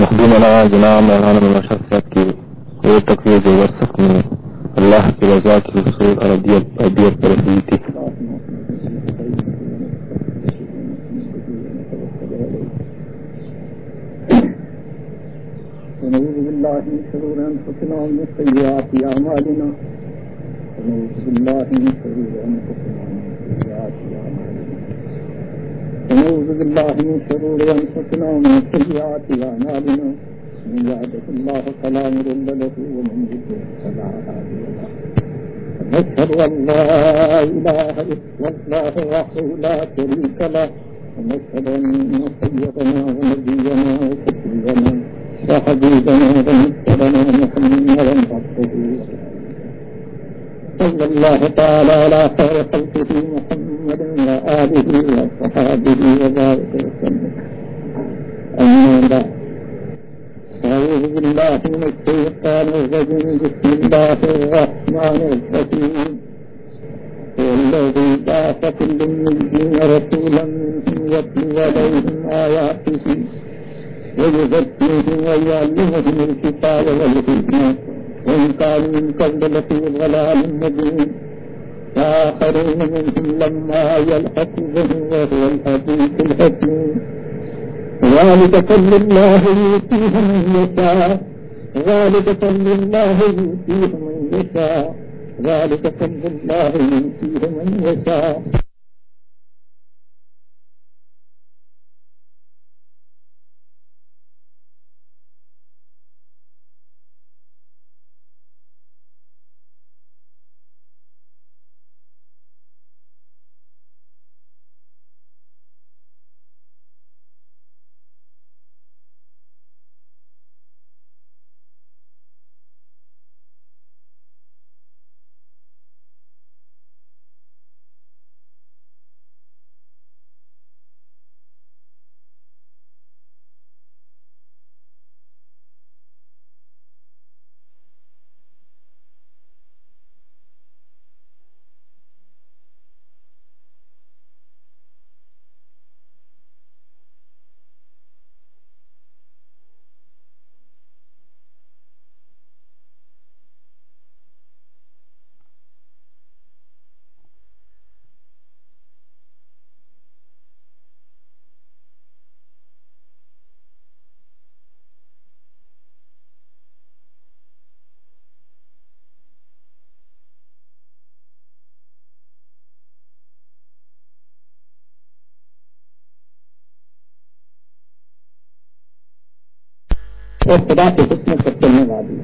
مخدومنا جناب مولانا مولانا شاہ صاحب کی وہ تقریر جو ورثت میں اللہ کی رضا کی حصول اور ادیت پر ہوئی تھی ونعوذ بالله من شرور انفسنا ومن سيئات اعمالنا. ونعوذ بالله من شرور انفسنا ومن سيئات اعمالنا. ونعوذ بالله من شرور انفسنا ومن سيئات اعمالنا. من يهده الله فلا مضل له ومن يضلل فلا هادي له. ونشهد ان لا اله الا الله وحده لا شريك له. ونشهد ان سيدنا ونبينا وشفيعنا وحبيبنا ونبينا محمدا عبده صلى الله تعالى على خير خلقه محمد وآله وصحابه وبارك وسلم. أما بعد، أعوذ بالله من الشيطان الرجيم. بسم الله الرحمن الرحيم. هو الذي بعث في الأميين رسولا منهم يتلو عليهم آياته ويزكيهم ويعلمهم الكتاب والحكمة. وإن كانوا من قبل لفي ضلال مبين. وآخرين منهم لما يلحقوا بهم وهو الحديث الحكيم ذلك فضل الله يؤتيه من يشاء ذلك فضل الله يؤتيه من يشاء ذلك فضل الله يؤتيه من يشاء اور خدا کے حکم پر چلنے والی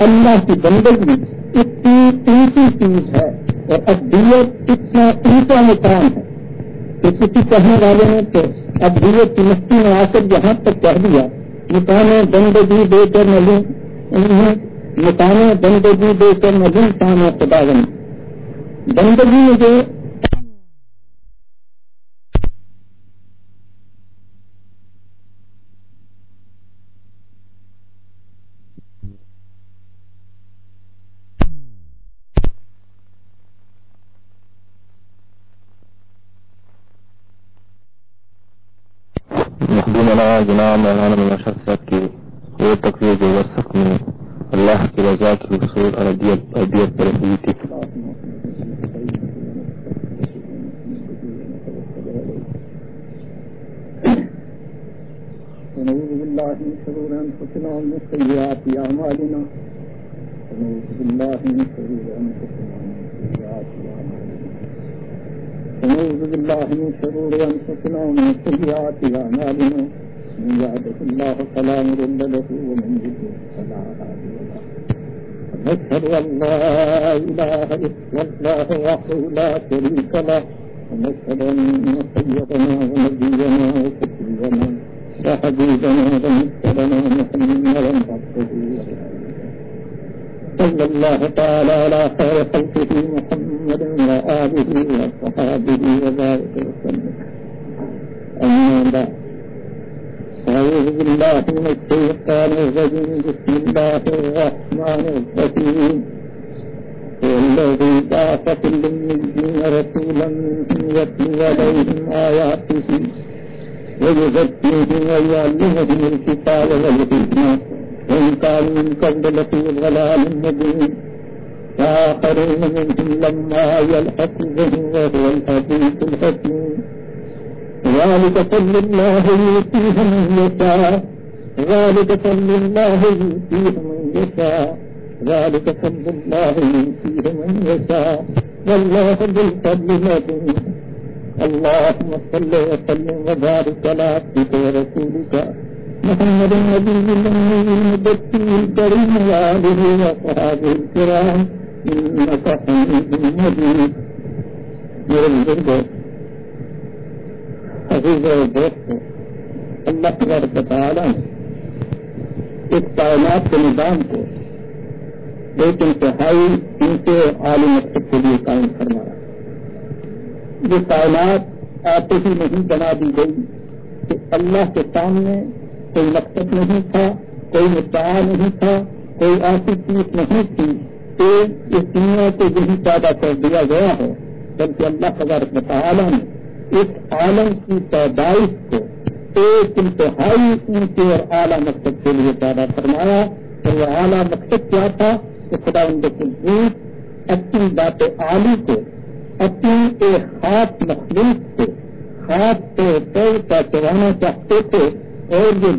اللہ کی بندگی اتنی اونچی چیز ہے اور ابدیت اتنا اونچا مقام ہے۔ کہ کسی کہنے والے نے تو ابدیت کی مستی میں آ کر یہاں تک کہہ دیا مکان بندگی دے کر نلوں انہیں مکان بندگی دے کر نلوں کام خدا بندگی۔ میں جو مخدومنا جناب مولانا مولانا شاہ صاحب کی وہ تقریر جو ورثت میں اللہ کی رضا کی حصول اور ادیت ادیت پر ہوئی تھی ونعوذ بالله من شرور أنفسنا ومن سيئات أعمالنا ونعوذ بالله من شرور أنفسنا ومن سيئات أعمالنا ونعوذ بالله من شرور أنفسنا ومن سيئات أعمالنا من يهده الله فلا مضل له ومن يضلل فلا هادي له ونشهد أن لا إله إلا الله وحده لا شريك له، ونشهد أن سيدنا ونبينا وحبيبنا محمدا عبده صلى الله تعالى على خير خلقه محمد وآله وصحابه وبارك وسلم أما بعد أعوذ بالله من الشيطان الرجيم بسم الله الرحمن الرحيم هو الذي بعث في الأميين رسولا منهم يتلو عليهم آياته ويزكيهم ويعلمهم الكتاب والحكمة وإن كانوا من قبل لفي ضلال مبين وآخرين منهم لما يلحقوا بهم وهو الحديث الحكيم ذلك فضل الله يؤتيه من يشاء. ذلك فضل الله يؤتيه من يشاء. ذلك فضل الله يؤتيه من يشاء. والله ذو الفضل العظيم اللهم صل وسلم وبارك على عبدك ورسولك. محمد النبي الأمي المدثر الكريم وآله وصحابه الكرام. إنك حميد مجيد. میرے بزرگ عزیز و دوست اللہ تبارک تعالیٰ نے اس کائنات کے نظام کو ایک انتہائی ان کے عالم مقصد کے لیے قائم فرمایا یہ کائنات آتے ہی نہیں بنا دی گئی۔ کہ اللہ کے سامنے کوئی مقصد نہیں تھا، کوئی مدعا نہیں تھا، کوئی ایسی چیز نہیں تھی کہ اس دنیا کو یہی پیدا کر دیا گیا ہے بلکہ اللہ تبارک تعالیٰ نے اس عالم کی پیدائش کو ایک انتہائی اونچے اور اعلیٰ مقصد کے لیے پیدا فرمایا اور وہ اعلیٰ مقصد کیا تھا کہ خدا ان کے اپنی بات عالی کو، اپنی ایک خاص مخلوق کو، خاص طور پر پہچانا چاہتے تھے اور یہ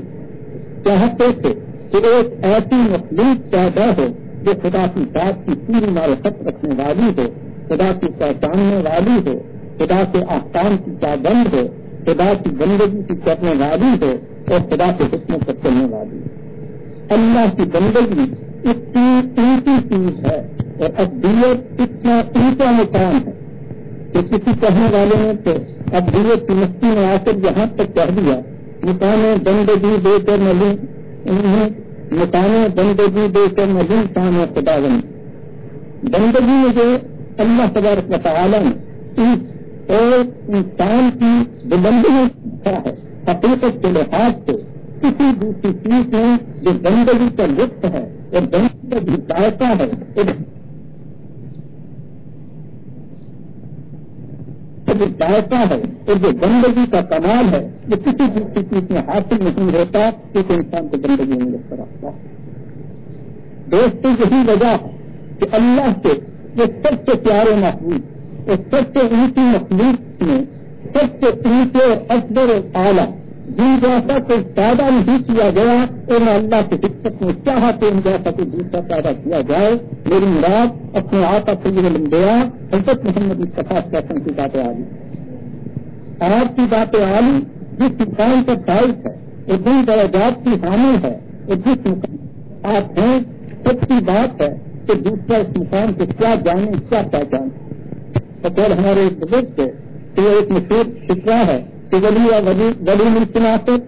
چاہتے تھے کہ ایک ایسی مخلوق پیدا ہو جو خدا کی بات کی پوری معرفت رکھنے والی ہو، خدا کی پہچاننے والی ہو خدا کے آسان کی پابند ہو خدا کی بندگی کی کرنے والی ہو اور خدا کے حکم پر چلنے والی ہو اللہ کی بندگی اتنی اونچی چیز ہے اور ابدیت اتنا اونچا مقام ہے۔ کہ کسی کہنے والے نے تو ابدیت کی مستی میں آ کر یہاں تک کہہ دیا مکان بندگی دے کر نلیم انہیں مکان بندگی دے کر نلیم شان خدا بند بندگی میں جو اللہ تبارک تعالیٰ نے اس اور انسان کی بلندی ہے حقیقت کے لحاظ سے کسی دوسری چیز میں جو بندگی کا لطف ہے اور بندگی کا بھی ذائقہ ہے جو ذائقہ ہے اور جو بندگی کا کمال ہے، وہ کسی دوسری چیز میں حاصل نہیں ہوتا کسی انسان کو بندگی میں لگتا رہتا دوستوں یہی وجہ ہے کہ اللہ کے یہ سب سے پیارے محبوب اور سب سے اونچی مخلوق میں سب سے اونچے اور اکبر اور اعلیٰ۔ جن جیسا کوئی پیدا نہیں کیا گیا اور میں اللہ کی دقت میں چاہا کہ ان جیسا کوئی دوسرا پیدا کیا جائے۔ میری مراد اپنے آپ کا لمبیا حضرت محمد مصطفیٰ فیشن کی باتیں آ گئی آج کی باتیں آئی جس مقام پر فائد ہے، اور جن درجات کی حامل ہے، اور جس مقام آپ ہیں، سب کی بات ہے کہ دوسرا اس مقام کو کیا جانے، کیا پہچانے اور ہمارے ایک بزرگ سے تو ایک مشہور فکرا ہے کہ ولی یا ولی ولی مناسب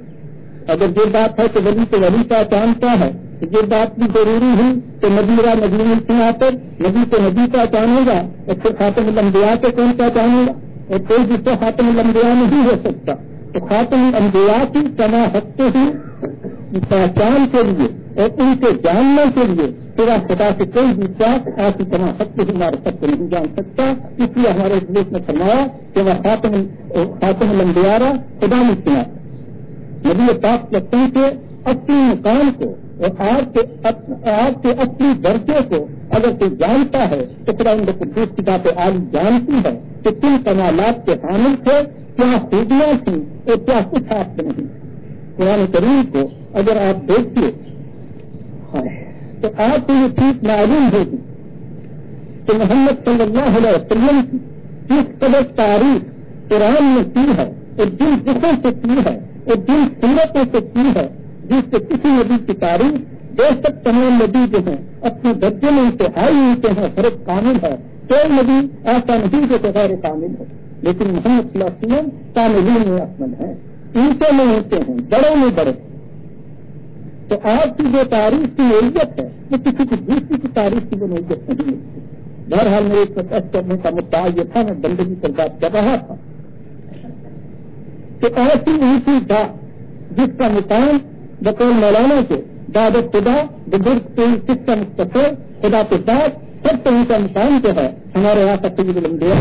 اگر یہ بات ہے کہ ولی تو ولی پہچانتا ہے یہ بات بھی ضروری ہے کہ نبی را نبی مناسب نبی تو نبی پہچانے گا اور پھر خاتم الانبیاء کو کون پہچانے گا اور کوئی جس سے خاتم الانبیاء نہیں ہو سکتا۔ تو خاتم الانبیاء کی کما ہفتے ہی پہچان کے لیے اور ان کے جاننے کے لیے پورا خدا سے کوئی بھی چاک ایسی طرح سب سے ہمارے سب کو نہیں جان سکتا، اس لیے ہمارے دیش میں فرمایا کہ وہ خاتم خاتم لمبیارا خدا میں سنا۔ نبی پاک لگتے کے اپنی مقام کو اور آپ کے آپ کے اپنی درجے کو اگر کوئی جانتا ہے تو خدا ان کو کی باتیں آج جانتی ہے کہ کن کمالات کے حامل تھے، کیا خوبیاں تھیں اور کیا کچھ آپ نہیں قرآن کریم کو اگر آپ دیکھیے۔ تو آپ کو یہ چیز معلوم ہوگی کہ محمد صلی اللہ علیہ وسلم کی کس قدر تاریخ قرآن میں کی ہے اور جن دکھوں سے کی ہے اور جن سورتوں سے کی ہے، جس سے کسی نبی کی تاریخ بے شک تمام نبی جو ہیں، اپنے درجے میں انتہائی ہوتے ہیں فرق کامل ہے۔ کوئی نبی ایسا نہیں جو غیر کامل ہے لیکن محمد صلی اللہ علیہ وسلم کاملین میں اصل ہیں اونچے میں اونچے ہیں، بڑے میں بڑے تو آپ کی جو تاریخ کی نوعیت ہے، وہ کسی کی دوسری کی تاریخ کی وہ نوعیت نہیں ہے۔ بہرحال میرے پروٹیسٹ کرنے کا مدعا یہ تھا، میں بندگی پر بات کر رہا تھا۔ کہ ایسی اونچی بات جس کا مقام بقول مولانا کے داد خدا بزرگ کس کا مستقل، خدا کے ساتھ سب سے اونچا مقام جو ہے، ہمارے یہاں تک لمبے۔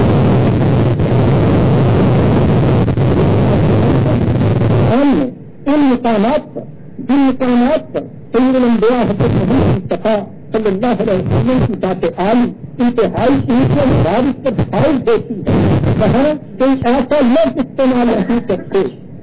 قرآن میں ان مقامات پر جن مقامات پر سید الانبیاء حضرت محمد مصطفیٰ صلی اللہ علیہ وسلم کی بات عالی انتہائی انسے بارش پر دکھائی دیتی ہے۔ وہاں کوئی ایسا لفظ استعمال نہیں کرتے۔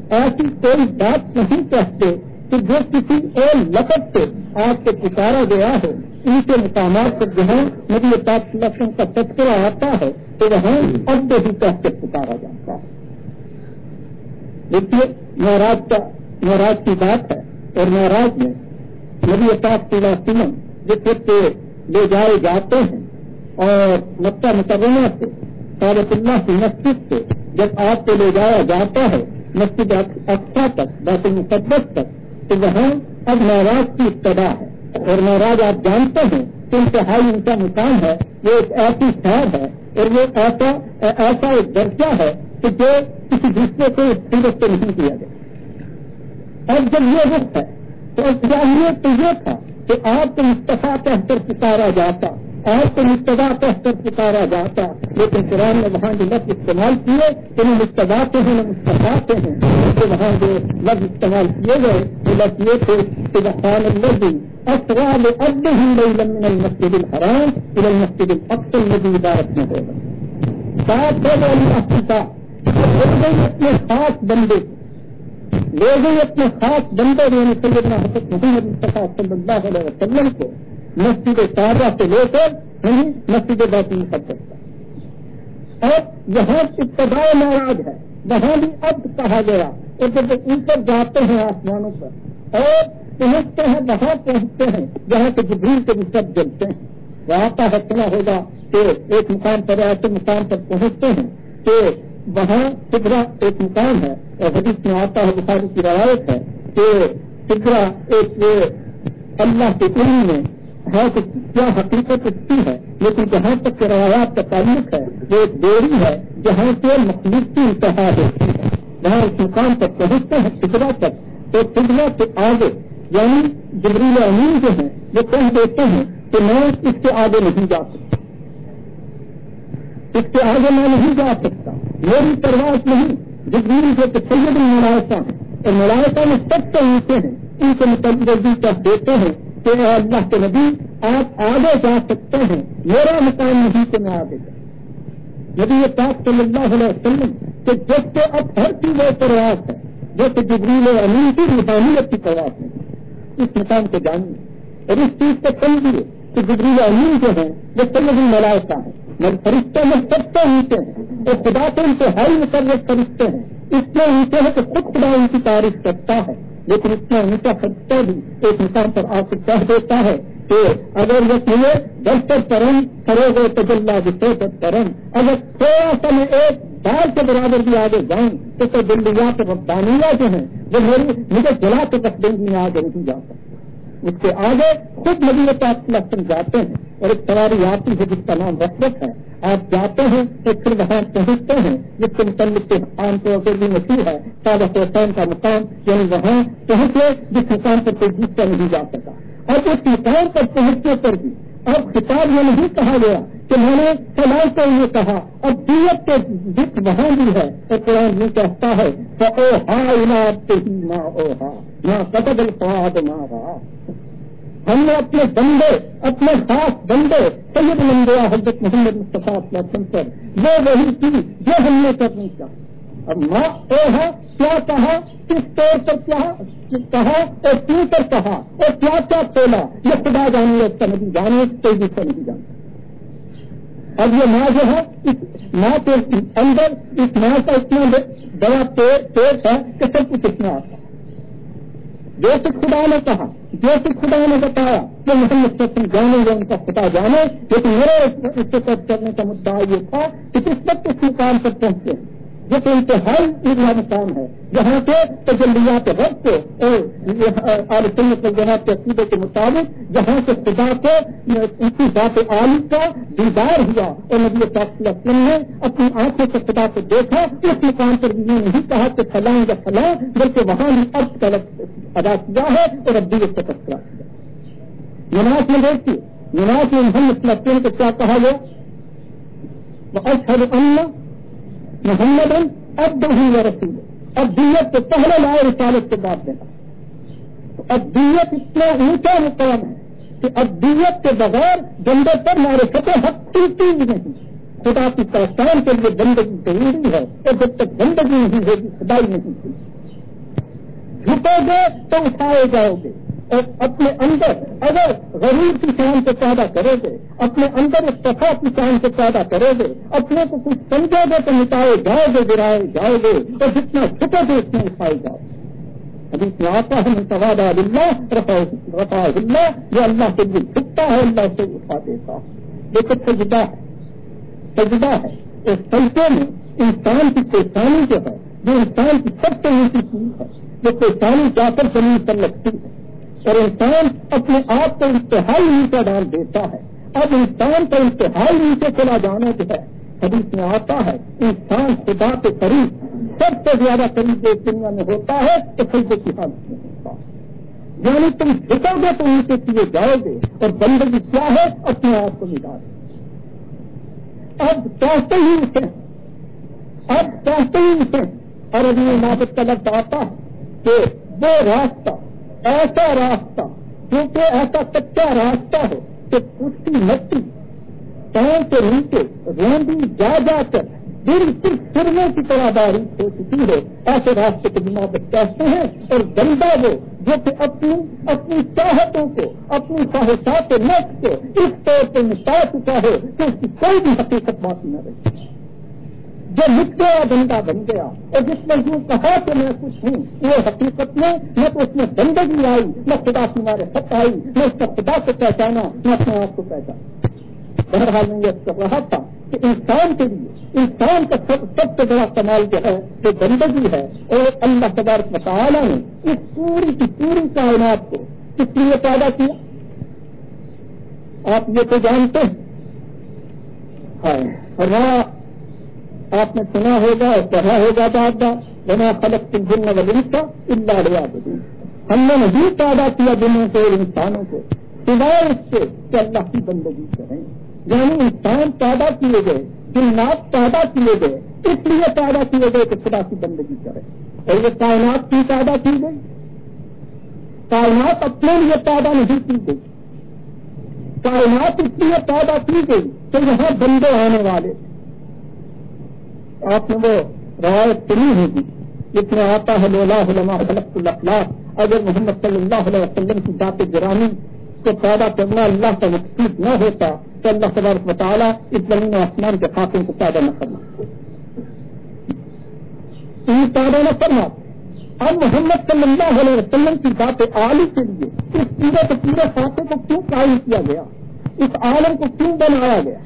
ایسی کوئی بات نہیں کہتے کہ جو کسی اور لفظ سے آپ کو پکارا گیا ہے ان کے مقامات پر جہاں نبی پاک لفظوں کا تذکرہ آتا ہے، تو وہاں اب ہی کہہ کے پکارا جاتا ہے۔ دیکھیے مہاراج کا مہاراج کی بات ہے۔ اور مہاراج میں نبی پاک صلی اللہ علیہ وسلم جس سے لے جائے جاتے ہیں اور مکہ مکرمہ سے صابت اللہ کی مسجد سے جب آپ کو لے جایا جاتا ہے، مسجد اقسا تک، بیت المقدس تک، تو وہاں اب نوراج کی ابتدا ہے۔ اور نوراج آپ جانتے ہیں کہ انتہائی ان کا مقام ہے، وہ ایک ایسی شہر ہے اور وہ ایسا ایسا ایک درجہ ہے کہ جو کسی دوسرے کو سورت سے نہیں دیا گیا۔ اب جب یہ وقت ہے، تو اب تو یہ تھا کہ آپ کو مستفا کہہ کر پکارا جاتا، آپ کو مستدا کہہ کر پکارا جاتا، لیکن قرآن نے وہاں جو لفظ استعمال کیے تو وہ مستدا کے ہیں مستفا کے ہیں۔ تو وہاں جو لفظ استعمال کیے گئے، وہ لفظ یہ تھے کہ بخان الدی اسرال اب ہی من المسجد الحرام الى المسجد الاقصى الذي عبارت میں ہوگا ساتھ ہے اللہ کی ساتھ اپنے خاص بندے لے گئی اپنے خاص بندے یعنی سیدنا حضرت محمد مصطفیٰ صلی اللہ علیہ وسلم کو مسجد تازہ سے لے کر یعنی مسجد باقی مقدس کا اور یہاں ابتداء ناراض ہے، وہاں بھی اب کہا گیا اور جب اوپر جاتے ہیں آسمانوں پر اور پہنچتے ہیں، وہاں پہنچتے ہیں، جہاں کے جبریل کے بھی سب جلتے ہیں۔ وہاں کا حسنا ہوگا کہ ایک مقام پر ایسے مقام پر پہنچتے ہیں کہ وہاں سگرا ایک مقام ہے اور حدیث میں آتا ہے بخاری کی روایت ہے کہ سگرا ایک اللہ کے علم میں ہے کہ کیا حقیقت اتنی ہے، لیکن جہاں تک کہ روایات کا تعلق ہے، وہ ایک ڈیری ہے جہاں سے مخلوق کی انتہا ہوتی ہے۔ وہاں اس مقام تک پہنچتے ہیں سگرا تک۔ تو سگرا سے آگے یعنی جبریل امین جو ہیں، وہ کہہ دیتے ہیں کہ میں اس کے آگے نہیں جا سکتا۔ اس کے آگے میں نہیں جا سکتا۔ میری پرواز نہیں، جبریل جو کہ سید ہیں۔ اور ملائقہ میں سب سے نیچے ہیں، ان کے متبدی کہہ دیتے ہیں کہ اللہ کے نبی، آپ آگے جا سکتے ہیں۔ میرا مقام نہیں کہ میں آگے جاؤں۔ نبی یہ پاک صلی اللہ علیہ وسلم کہ جس سے اب ہر چیز پرواز ہے جیسے جبریل امین کی روحانیت کی پرواز نہیں اس مقام کو جانیے۔ اور اس چیز کو سمجھیے کہ جبریل امین جو ہیں، وہ سلم ملائقہ ہیں۔ میں فرشتے میں سب سے اونچے ہیں۔ اور خدا کے انتہائی مقرر فرشتے ہیں۔ اس میں اونچے ہیں کہ خود خدا ان کی تعریف کرتا ہے۔ لیکن اتنا اونچا فرشتہ بھی ایک مقام پر آ کے کہہ دیتا ہے کہ اگر یہ کہے دفتر پرم کرو گے تو جلد جسے پرم اگر تھوڑا سا میں ایک بال کے برابر بھی آگے جاؤں تو تو دلیا کے ربانیہ جو ہیں، وہ میری مجھے جلا کے رکھ دیں گی آگے نہیں جا سکتا اس کے آگے خود نبی پاک لفظ جاتے ہیں اور ایک سواری آتی ہے جس کا نام رفرت ہے۔ آپ جاتے ہیں تو پھر وہاں پہنچتے ہیں، جس کے متعلق عام طور پر بھی مشہور ہے۔ سادہ حسین کا مقام یعنی وہاں پہنچے، جس مقام پر کوئی جیتا نہیں جا سکا۔ اور اس مقام پر پہنچنے پر بھی اب خطاب یہ نہیں کہا گیا کہ میں نے سلام کو یہ کہا اور دیت کے دکھ وہاں بھی ہے۔ تو قرآن یہ کہتا ہے کہ او ہا ہی ماں او ہا نہ قدل الفاد ماں ہم نے اپنے بندے، اپنے خاص بندے سید لمبیا حضرت محمد مصطفیٰ پر وہ وہی کی جو ہم نے کرنی چاہا اب ماں اے ہے، کیا کہا، کس طور پر کیا کہا، اور کیوں پر کہا، اور کیا کیا کھولا یہ خدا جانے اس کا نہیں جانے، کوئی بھی نہیں جانتا اب یہ ماں جو ہے، اس ماں کے اندر، اس ماں کا اتنا بڑا پیٹ ہے کہ سب کچھ اتنا آتا ہے۔ جیسے خدا نے کہا جیسے خدا نے بتایا کہ محمد سچن جانے گے ان کا خدا جانے، لیکن میرے اس سے کرنے کا مدعا یہ تھا کہ کس وقت اس مقام پر پہنچے جو کہ انتہائی اتنا مقام ہے۔ جہاں سے تجلیات رب کو اور جناب کے عقیدے کے مطابق جہاں سے خدا کو ان کی ذات عالم کا دیدار ہوا اور نبی وسلم نے اپنی آنکھوں سے خدا کو دیکھا، اس مقام پر یہ نہیں کہا کہ فلاں یا فلاں، بلکہ وہاں بھی اب طلب ادا کیا ہے اور اب بھی اس کا تذکرہ کیا۔ نماز میں دیکھیے، نماز میں محمد وسلم کو کیا کہا گیا وہ؟ اشہر اللہ محمد اب دو رسول. ابدیت سے پہلے لائے رسالت کے بعد دینا ابدیت اتنا اونچا مقام ہے کہ ابدیت کے بغیر بندے پر مارے فتح حق ٹوٹتی ہی نہیں خدا کی پہچان کے لیے گندگی ضروری ہے اور جب تک گندگی نہیں ہوگی، خدائی نہیں ہوگی. جھکو گے تو اٹھائے جاؤ گے. اور اپنے اندر اگر غریب کی شان سے پیدا کرو گے، اپنے اندر استفا کی شان سے پیدا کرو گے، اپنے کو کچھ سمجھو گے تو مٹائے جاؤ گے، گرائے جاؤ گے، اور جتنا چھپو گے اتنا اٹھائے جاؤ ابھی میں آتا ہے متواد اللہ رفا اللہ جو اللہ کے لیے چھپتا ہے، اللہ سے اٹھا دیتا یہ تو سجدہ ہے۔ سجدہ ہے۔ اس سجدے میں انسان کی پریشانی جو ہے، جو انسان کی سب سے اونچی چیز ہے، جو پریشانی جا کر زمین پر لگتی ہے۔ اور انسان اپنے آپ کو انتہائی نیچے ڈال دیتا ہے۔ اب انسان کا انتہائی نیچے چلا جانا جو ہے، حدیث میں آتا ہے، انسان خدا کے قریب، سب سے زیادہ قریب اس دنیا میں ہوتا ہے، تو سجدے کی حالت میں ہوتا ہے؟ یعنی تم جھکو گے تو نیچے کیے جاؤ گے، اور بندگی کیا ہے؟ اپنے آپ کو مٹا دے اب چاہتے ہی اسے اب چاہتے ہی اسے اور ابھی نابط کا لفظ آتا ہے کہ وہ راستہ ایسا راستہ، کیونکہ ایسا کچا راستہ ہے کہ اس کی مٹی پاؤں کے نیچے روندی جا جا کر بالکل سرنے کی طرح باری ہو چکی ہے۔ ایسے راستے کو بنا کہتے ہیں؟ اور گندا وہ جو کہ اپنی اپنی چاہتوں کو، اپنی خواہشات نفس کو اس طور پہ مٹا چکا ہے کہ اس کی کوئی بھی حقیقت باقی نہ رہی۔ جو مٹ گیا گندا بن گیا اور جس نے یوں کہا کہ میں کچھ ہوں وہ حقیقت میں نہ تو اس میں گندگی آئی، نہ خدا تمہارے حق آئی، نہ اس کا خدا کو پہچانا، نہ اپنے آپ کو پہچانا۔ بہرحال میں یہ کر رہا تھا کہ انسان کے لیے، انسان کا سب سب سے بڑا کمال جو ہے، وہ گندگی ہے۔ اور اللہ تبارک مطالعہ نے اس پوری کی پوری کائنات کو کس لیے پیدا کیا؟ آپ یہ تو جانتے ہیں۔ اور آپ نے سنا ہوگا اور پڑھا ہوگا بات بات بنا خلق تم دن ولیم کا اللہ ہم نے نہیں پیدا کیا دنوں کو انسانوں کو، سوائے اس سے کہ اللہ کی بندگی کریں۔ یعنی انسان پیدا کیے گئے، جنات پیدا کیے گئے، اس لیے پیدا کیے گئے کہ خدا کی بندگی کرے۔ اور یہ کائنات کی پیدا کی گئی؟ کائنات اپنے لیے پیدا نہیں کی گئی۔ کائنات اس لیے پیدا کی گئی کہ یہاں بندے آنے والے۔ آپ نے وہ روایت سنی ہوگی، جس میں آتا ہے لولا علما خلق اللہ اگر محمد صلی اللہ علیہ وسلم کی ذات گرانی کو پیدا کرنا اللہ کا مقصود نہ ہوتا، تو اللہ تبارک مطالعہ اس زمین آسمان کے خاتون کو پیدا نہ کرنا پیدا نہ کرنا اب محمد صلی اللہ علیہ وسلم کی ذات عالی کے لیے اس پورے کے پورے خاتے کو کیوں قائم کیا گیا؟ اس عالم کو کیوں بنایا گیا؟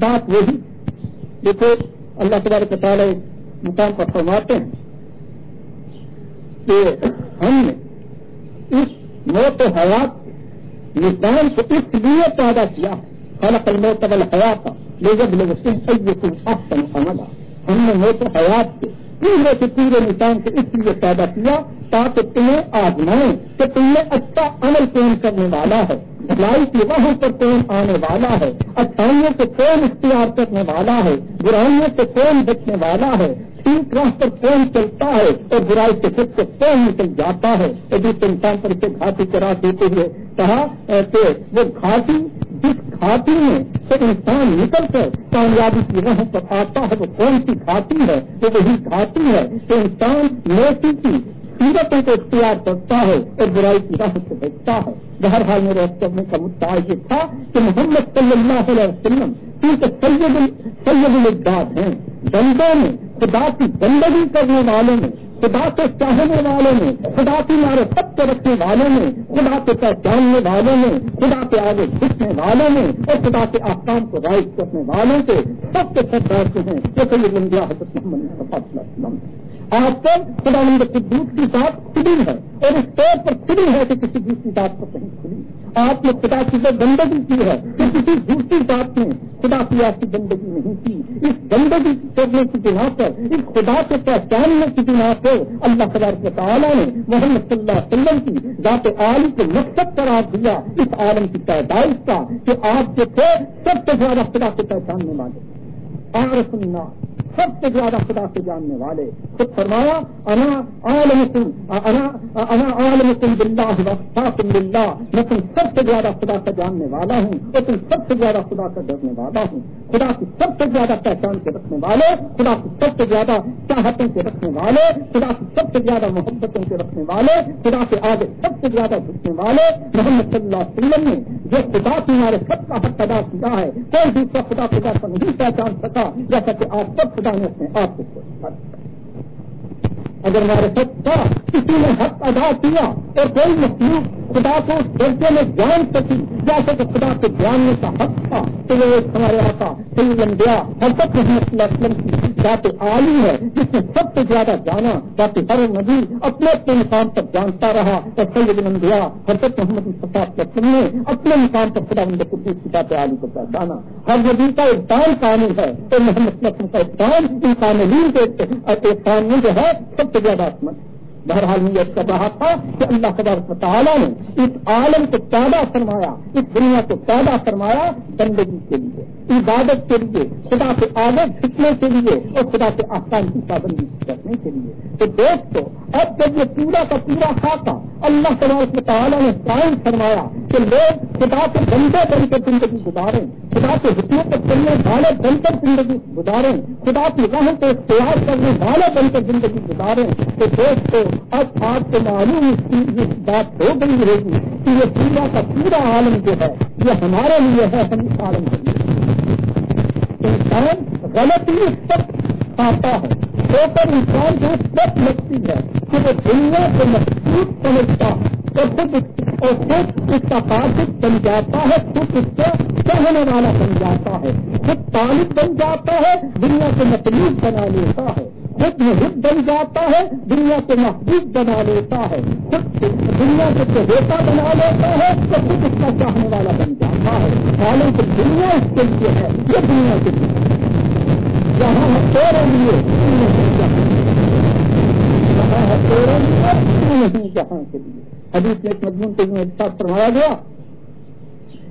بات وہی، دیکھو اللہ تبارک تعالیٰ ایک مقام پر فرماتے ہیں کہ ہم نے اس موت و حیات نظام کو اس لیے پیدا کیا خلق الموت والحیات لیکن احسن عملا ہم نے موت و حیات کے پورے سے پورے نظام کو اس لیے پیدا کیا تاکہ تمہیں آزمائیں کہ تم نے اچھا عمل کون کرنے والا ہے، بھلائی کی وہاں پر کون آنے والا ہے، اچھائیوں سے کون اختیار کرنے والا ہے، برائیوں سے کون بچنے والا ہے، ٹھیک راہ پر کون چلتا ہے اور برائی سے خود سے کون نکل جاتا ہے۔ اور انسان پر اسے گھاٹی کرا دیتے ہوئے کہا کہ وہ گھاٹی جس گھاٹی میں سے انسان نکل کر کامیابی کی راہ پر آتا ہے، وہ کون سی گھاٹی ہے؟ وہ وہی گھاٹی ہے کہ انسان موسی کی سیرتوں کو اختیار کرتا ہے اور برائی کی راہ سے بچتا ہے۔ بہرحال میرے کرنے کا مدعا یہ تھا کہ محمد صلی اللہ علیہ وسلم کیونکہ سید سید الداد ہیں۔ بندوں میں خدا کی بندگی کرنے والوں میں خدا سے چاہنے والوں میں، خدا کی مارے سب کے رکھنے والوں میں، خدا کے پہچاننے والوں میں، خدا کے آگے جھکنے والوں میں اور خدا کے آسام کو رائٹ کرنے والوں کے سب کے سب بیٹھتے ہیں جیسے یہ بندیا حضرت محمد آج کل خدا مند قدوس کی بات کھلی ہے اور اس طور پر کھلی ہے کہ کسی دوسری بات پر کہیں کھلی۔ آپ نے خدا کی جو گندگی کی ہے کہ کسی دوسری بات میں خدا کی ایسی گندگی نہیں کی۔ اس گندگی کرنے کی بنا پر، اس خدا کو پہچاننے کی بنا پر اللہ خبر کے تعالیٰ نے محمد صلی اللہ علیہ وسلم کی ذات عالم کو مقصد قرار دیا اس عالم کی پیدائش کا کہ آپ جو تھے سب سے زیادہ خدا کو پہچاننے والے۔ اور سننا سب سے زیادہ خدا سے جاننے والے۔ خود فرمایا، انا عالم انا انا عالم تم بلّہ بلّہ میں تم سب سے زیادہ خدا کا جاننے والا ہوں اور تم سب سے زیادہ خدا کا ڈرنے والا ہوں۔ خدا کی سب سے زیادہ پہچان کے رکھنے والے، خدا کی سب سے زیادہ چاہتوں کے رکھنے والے، خدا کی سب سے زیادہ محبتوں کے رکھنے والے، خدا کے آگے سب سے زیادہ جھکنے والے۔ محمد صلی اللہ علیہ وسلم نے جو خدا تمہارے سب کا حق ادا کیا ہے، کوئی دوسرا خدا خدا کو نہیں پہچان سکا، جیسا کہ آج سب خدا نے اپنے آپ کو اگر ہمارے سب کا کسی نے حق ادا کیا اور کوئی مخلوق خدا کو درجے میں جان سکی جیسے کہ خدا کو جاننے کا حق تھا تو وہ ایک ہمارے آتا صحیح لمبیا حضرت محمد صلی اللہ علیہ وسلم کی ذات عالی ہے، جس نے سب سے زیادہ جانا ذات ہر نبی اپنے اپنے مقام پر جانتا رہا۔ اور سید لمبیا حضرت محمد مصطفیٰ کے نے اپنے مقام پر خدا مند قدس کی ذات عالی کو پہچانا۔ ہر نبی کا ایک دان کامل ہے۔ تو محمد صلی اللہ علیہ وسلم کا ایک دان ان کاملین کے ایک کام میں جو ہے، سب سے زیادہ بہرحال نیت کر رہا تھا کہ اللہ تبارک تعالیٰ نے اس عالم کو پیدا فرمایا، اس دنیا کو پیدا فرمایا بندگی کے لیے، عبادت کے لیے، خدا سے آگے جھکنے کے لیے اور خدا سے آسان کی پابندی کرنے کے لیے۔ تو دوستو، اب جب یہ پورا کا پورا خاصا اللہ تبارک تعالیٰ نے قائم فرمایا کہ لوگ خدا کے بندے بن کر زندگی گزاریں، خدا کے حکمت پر چلنے والے بن کر زندگی گزاریں، خدا کی راہ کو اختیار کرنے والے بن کر زندگی گزاریں، تو دوستو اب آپ کو معلوم اس کی بات ہو گئی رہے گی کہ یہ پورا کا پورا عالم جو ہے، یہ ہمارے لیے ہے، ہم اس عالم کے لیے۔ انسان غلطی سب پاتا ہے۔ تو پر انسان جو سب لگتی ہے کہ وہ دنیا کو محسوس سمجھتا ہے اور خود اور خود اس کا قاصد بن جاتا ہے، خود اس کو کہنے والا بن جاتا ہے۔ خود طالب بن جاتا ہے، دنیا کو مطلوب بنا لیتا ہے۔ خود محب بن جاتا ہے، دنیا کو محبوب بنا لیتا ہے۔ خود دنیا کو چہیتا بنا لیتا ہے، تو خود اس کا چاہنے والا بن جاتا ہے۔ حالانکہ دنیا اس کے لیے ہے، یہ دنیا کے لیے۔ جہاں تیرے لیے جہاں تیرے لیے نہیں جہاں کے لیے۔ ابھی سے ایک مضمون کے لیے ساتھ فرمایا گیا،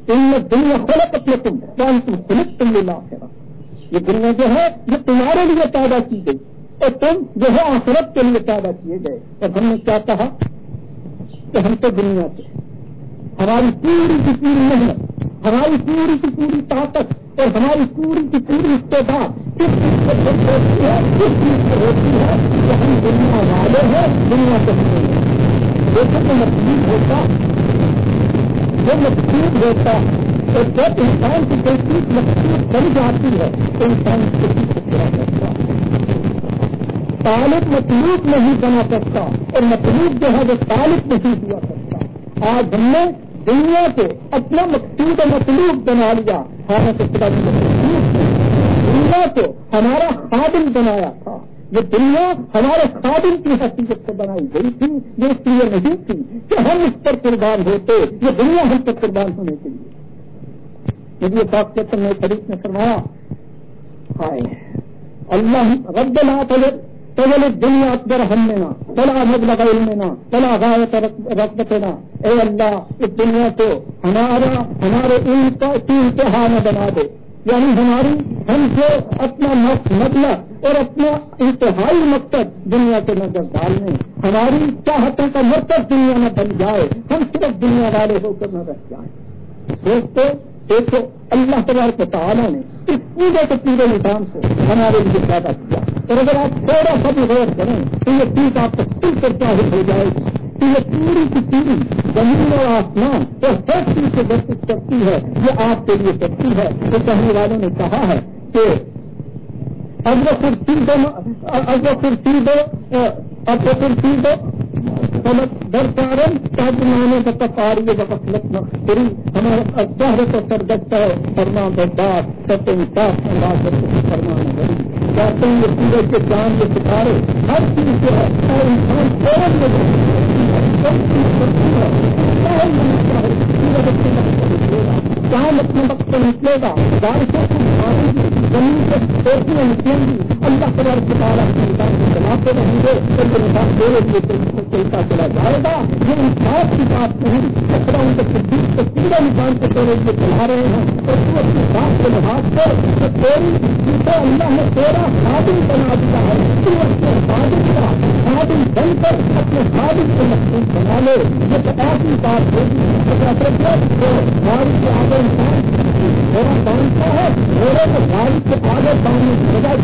ان میں دنیا خلق اپنے تم کیا تم خلق تم لے یہ دنیا جو ہے، یہ تمہارے لیے پیدا کی گئی۔ اور تم جو ہے آخرت کے لیے پیدا کیے گئے۔ اور ہم نے کیا کہا؟ کہ ہم تو دنیا سے ہماری پوری کی پوری محنت، ہماری پوری کی پوری طاقت اور ہماری پوری کی پوری استعمال کس چیز سے ہوتی ہے؟ کس چیز سے ہوتی ہے کہ ہم دنیا والے ہیں، دنیا کے دیکھو تو مقصود ہوتا، جو مقصود ہوتا، اور جب انسان کی کوئی چیز مقصود بن جاتی ہے، تو انسان اس کو پورا کرتا ہے؟ طالب مطلوب نہیں بنا سکتا اور مطلوب جو ہے وہ طالب نہیں ہوا سکتا۔ آج ہم نے دنیا کو اپنا مقصود مطلوب بنا لیا۔ حالانکہ خدا دنیا کو ہمارا خادم بنایا تھا۔ یہ دنیا ہمارے خادم کی حیثیت سے بنائی گئی تھی۔ یہ اس لیے نہیں تھی کہ ہم اس پر قربان ہوتے۔ یہ دنیا ہم پر قربان ہونے کے لیے۔ جب یہ بات کے میں خرید نے فرمایا۔ ہائے اللہ رب اللہ تول دنیا اکبر ہم نے تلا مبلغ علمنا تلا غایت رقبتنا اے اللہ، اس دنیا کو ہمارا، ہمارے علم کا انتہا نہ بنا دے۔ یعنی ہماری، ہم سے اپنا مطلب اور اپنا انتہائی مقصد دنیا کے نظر ڈالنے۔ ہماری چاہتوں کا مقصد دنیا میں بن جائے۔ ہم صرف دنیا والے ہو کر نہ رہ جائیں۔ دوستو، دیکھو، اللہ تبارک تعالیٰ نے اس پورے کے پورے نظام سے ہمارے لیے پیدا کیا۔ اور اگر آپ تھوڑا سا بھی غور کریں تو یہ چیز آپ کو کل کر ظاہر ہو جائے گی کہ یہ پوری کی پوری زمین اور آسمان اور ہر چیز سے گرست کرتی ہے، یہ آپ کے لیے کرتی ہے۔ تو کہنے والوں نے کہا ہے کہ اگر پھر چیز اگر پھر چیز اگر پھر چیز درکارن ترجمانے کا تفاری وقت لکھنا پھر ہمارا چہرے کو سرگتا ہے فرما بردار سب انصاف انداز فرمان بری کہتے ہیں یہ سورج کے چاند کے ستارے، ہر چیز جو ہے، ہر انسان فوراً میں سورج اپنے وقت سے نکلے گا بارشوں کو کی زمین سے ٹوٹیاں نکلیں گی، اللہ تبار کے بارے انسان کو چلاتے رہیں گے تو یہ انسان میرے لیے چلتا چلا جائے گا، یہ انصاف کی بات نہیں کپڑا ان کے بیچ کو پورا انسان کو تیرے لیے چلا رہے ہیں، اور تو اپنی بات کے لحاظ سے تیری جسے اللہ نے تیرا خادم بنا دیا ہے، تو اپنے خادم کا خادم بن کر اپنے خادم کو محسوس بنا لے، یہ تو ایسی بات ہوگی گاڑی کے آگے انسان میرا مانتا ہے میرے کو گاڑی کے آگے پانی کی وجہ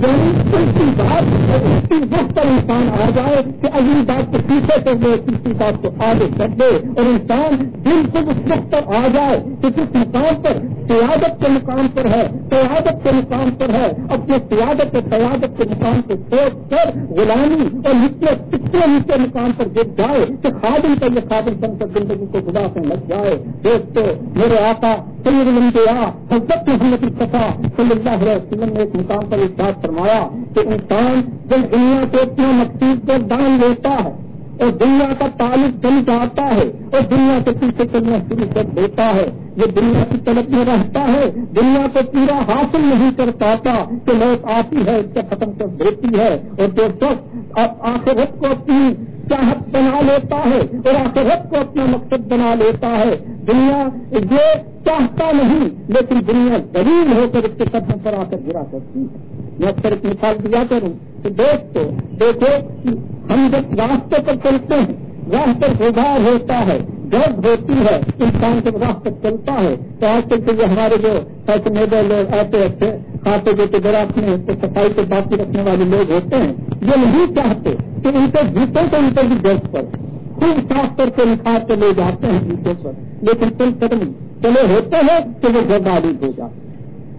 بالکل کی بات اس کی وقت پر انسان آ جائے کہ اگلی بات کو پیچھے کر دے تیسری بات کو آگے کر دے اور انسان بالکل اس وقت پر آ جائے کہ جس مقام پر قیادت کے مقام پر ہے قیادت کے مقام پر ہے۔ اپنے قیادت اور قیادت کے مقام کو سوچ کر غلامی اور نچلے کتنے نیچے مقام پر گر جائے کہ خادم کا یہ خادم بن کر زندگی کو گدا سے لگ جائے دوستو، میرے آقا، سید الانبیاء، حضرت محمد الصفا صلی اللہ علیہ وسلم نے ایک مقام پر اس فرمایا کہ انسان جب دنیا کو اتنا مقصود پر دان لیتا ہے اور دنیا کا تعلق بن جاتا ہے اور دنیا کے پیچھے چلنا شروع کر دیتا ہے یہ دنیا کی طلب میں رہتا ہے، دنیا کو پورا حاصل نہیں کر پاتا کہ موت آتی ہے، اس سے ختم کر دیتی ہے اور جو شخص آخرت کو اپنی چاہت بنا لیتا ہے، اور آخرت کو اپنا مقصد بنا لیتا ہے۔ دنیا یہ چاہتا نہیں، لیکن دنیا دلیل ہو کر اس کے قدم پر آ کر گرا کرتی ہے۔ میں اکثر ایک مثال دیا کروں تو دوستو دیکھو ہم جب راستے پر چلتے ہیں، راہ پر گزار ہوتا ہے۔ درد ہوتی ہے، انسان جب راہ پر چلتا ہے۔ تو آج کل کے یہ ہمارے جو فیشنیبل لوگ آتے اچھے کھاتے جو درخت میں صفائی سے باقی رکھنے والے لوگ ہوتے ہیں، یہ نہیں چاہتے کہ ان کے جوتوں کو ان پر بھی گیس پر خوب صاف کر کے نکھار کے لے جاتے ہیں جوتے پر۔ لیکن چل قدم چلے ہوتے ہیں کہ وہ گرد آلود ہو جاتے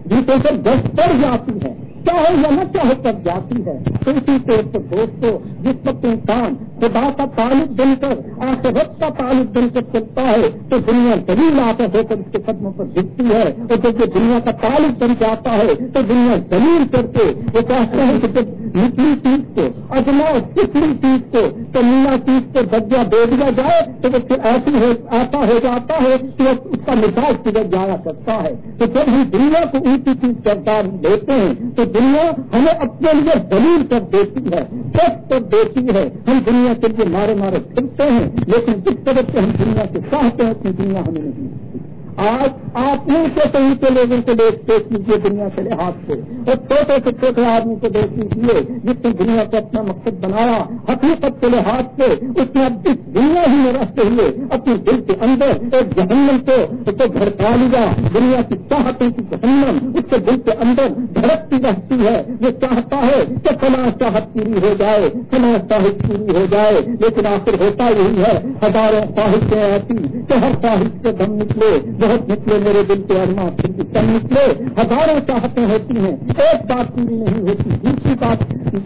جوتوں سے دس پڑ جاتی ہے چاہے یا نہ چاہے کب جاتی ہے تو اسی طور پر دوستوں جس وقت انسان خدا کا تعلق بن کر آخرت کا تعلق بن کر چلتا ہے، تو دنیا دلیل آتا ہو کر اس کے قدموں پر دکھتی ہے۔ اور جب یہ دنیا کا تعلق بن جاتا ہے، تو دنیا دلیل کر کے وہ کہتے ہیں کہ جب نچلی چیز کو اجما پچھلی چیز کو تو نیلا چیز کو درجہ دے دیا جائے تو وہ پھر ایسی ایسا ہو، جاتا ہے کہ اس کا مزاج بگڑ جایا کرتا ہے۔ تو جب ہم دنیا کو اونچی چیز کردار دیتے ہیں، تو دنیا ہمیں اپنے لیے دلیل کر دیتی ہے سچ کر دیتی ہے۔ ہم دنیا کے لیے مارے مارے پھرتے ہیں، لیکن جس طرح سے ہم دنیا سے چاہتے ہیں، اتنی دنیا ہمیں نہیں۔ آج آپ ان سے کہیں کے لوگوں کو دیکھ دیکھ لیجیے دنیا کے لحاظ سے۔ اور چھوٹے سے چھوٹے آدمی کو دیکھ لیجیے جس نے دنیا کو اپنا مقصد بنایا حقیقت کے لحاظ سے اس نے اب اس دنیا ہی میں رہتے ہوئے اپنے دل کے اندر ایک جہنم کو تو گھر پا لیا۔ دنیا کی چاہتوں کی جہنم اس کے دل کے اندر دھڑکتی رہتی ہے۔ وہ چاہتا ہے کہ فلاں چاہت پوری ہو جائے، فلاں چاہت پوری ہو جائے۔ لیکن آخر ہوتا یہی ہے، ہزاروں خواہشیں ایسی کہ ہر خواہش سے دم نکلے۔ بہت نکلے میرے دل کے ارما پھر کم نکلے۔ ہزاروں چاہتیں ہوتی ہیں، ایک بات پوری نہیں ہوتی۔ دوسری بات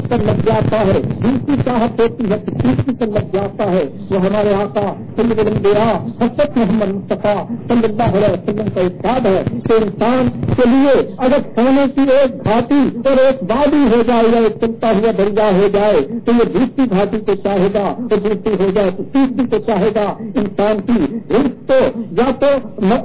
پر لگ جاتا ہے۔ دوسری چاہت ہوتی ہے تیسری پر لگ جاتا ہے۔ وہ ہمارے آقا سلم الانبیاء حضرت محمد مصطفیٰ صلی اللہ علیہ وسلم کا اتحاد ہے کہ انسان کے لیے اگر سونے کی ایک گھاٹی اور ایک وادی ہو جائے یا ایک چلتا ہوا دریا ہو جائے تو یہ دوسری گھاٹی کو چاہے گا تو دوسری ہو جائے تو تیسری کو چاہے گا۔ انسان کی رزق تو یا تو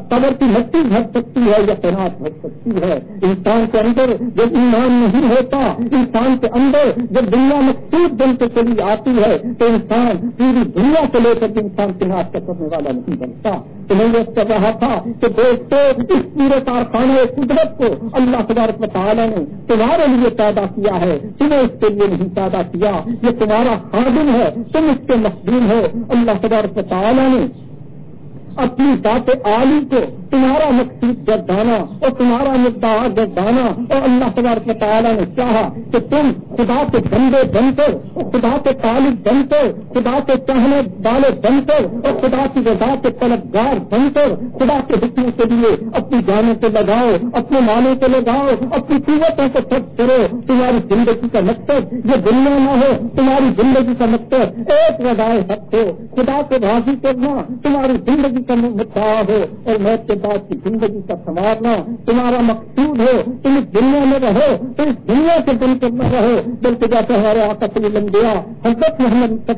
قبر کی مٹی گھٹ سکتی ہے یا تناس گھٹ سکتی ہے؟ انسان کے اندر جب ایمان نہیں ہوتا، انسان کے اندر جب دنیا مقصود بن کے چلی آتی ہے، تو انسان پوری دنیا کو لے کر انسان تناس کا کرنے والا نہیں بنتا۔ تو میں یہ کر رہا تھا کہ دوستو، اس پورے کارخانے قدرت کو اللہ تبارک تعالیٰ نے تمہارے لیے پیدا کیا ہے، تمہیں اس کے لیے نہیں پیدا کیا۔ یہ تمہارا خادم ہے، تم اس کے مخدوم ہو۔ اللہ تبارک تعالیٰ نے اپنی ذات عالی کو تمہارا مقصود گردانا اور تمہارا مدعا گردانا اور اللہ تبارک تعالیٰ نے چاہا کہ تم خدا کے بندے بن کر خدا کے طالب بن کر، خدا کے چاہنے والے بن کر اور خدا کی رضا کے طلبگار بن کر، خدا کے حکم کے لیے اپنی جانوں کو لگاؤ، اپنے مالوں کو لگاؤ، اپنی قوتوں کو سب کرو۔ تمہاری زندگی کا مقصد یہ دنیا نہ ہو، تمہاری زندگی کا مقصد ایک رضائے حق ہو۔ خدا کو راضی کرنا، تمہاری زندگی کا مدعا ہو اور میں بعد کی زندگی کا سنوارنا تمہارا مقصود ہو، تم اس دنیا میں رہو تو اس دنیا سے بن کر نہ رہو، بلکہ جیسے ہمارے آکش لمبیا حضرت محمد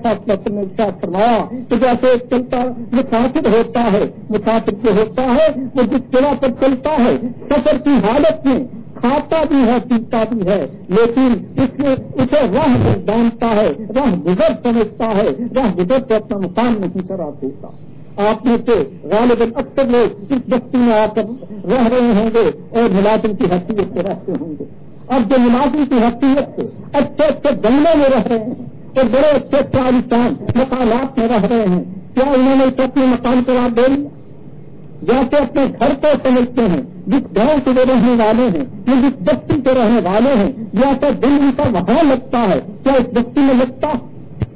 نے ساتھ فرمایا کہ جیسے ایک چلتا مسافر ہوتا ہے مسافر جو ہوتا ہے؟ وہ جس جگہ پر چلتا ہے، سفر کی حالت میں کھاتا بھی ہے، پیتا بھی ہے، لیکن اس میں اسے راہ جانتا ہے، راہ گزر سمجھتا ہے، راہ گزر سے اپنا مکان نہیں کرا دیتا۔ آپ میں سے غالب اکثر لوگ اس بستی میں آ کر رہ رہے ہوں گے اور ملازم کی حیثیت سے رہتے ہوں گے۔ اب جو ملازم کی حیثیت سے اچھے اچھے جنگلوں میں رہ رہے ہیں اور بڑے اچھے اچھے عالیشان مکانات میں رہ رہے ہیں، کیا انہوں نے اپنے مکان قرار دے لیا جیسے اپنے گھر کو سمجھتے ہیں، جس گاؤں سے وہ رہنے والے ہیں، یا جس بستی کے رہنے والے ہیں جیسا دل ان کا وہاں لگتا ہے، کیا اس بستی میں لگتا ہے؟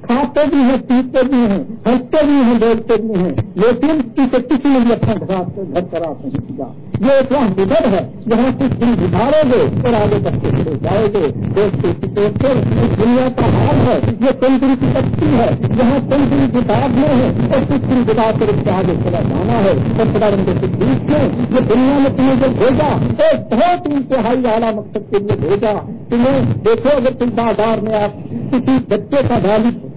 کھاتے بھی ہیں، پیتے بھی ہیں، ہنستے بھی ہیں بولتے بھی ہیں، لیکن اسے کسی نے بھی اپنا گھر کرا نہیں کیا۔ یہ ایک وہاں ہے، جہاں کچھ دن گزارے گے اور آگے بچے چلے جائے گے۔ دنیا کا حال ہے، یہ کئی دن کی بچی ہے، جہاں کئی دن کتاب میں ہے، اور کچھ دن گزار کر اس کے آگے چلا جانا ہے۔ اور خدا رنگ کے بیچ میں یہ دنیا میں تمہیں جو بھیجا ایک بہت انتہائی اعلیٰ مقصد کے لیے بھیجا۔ تمہیں دیکھو، اگر تم بازار میں آپ کسی بچے کا غالب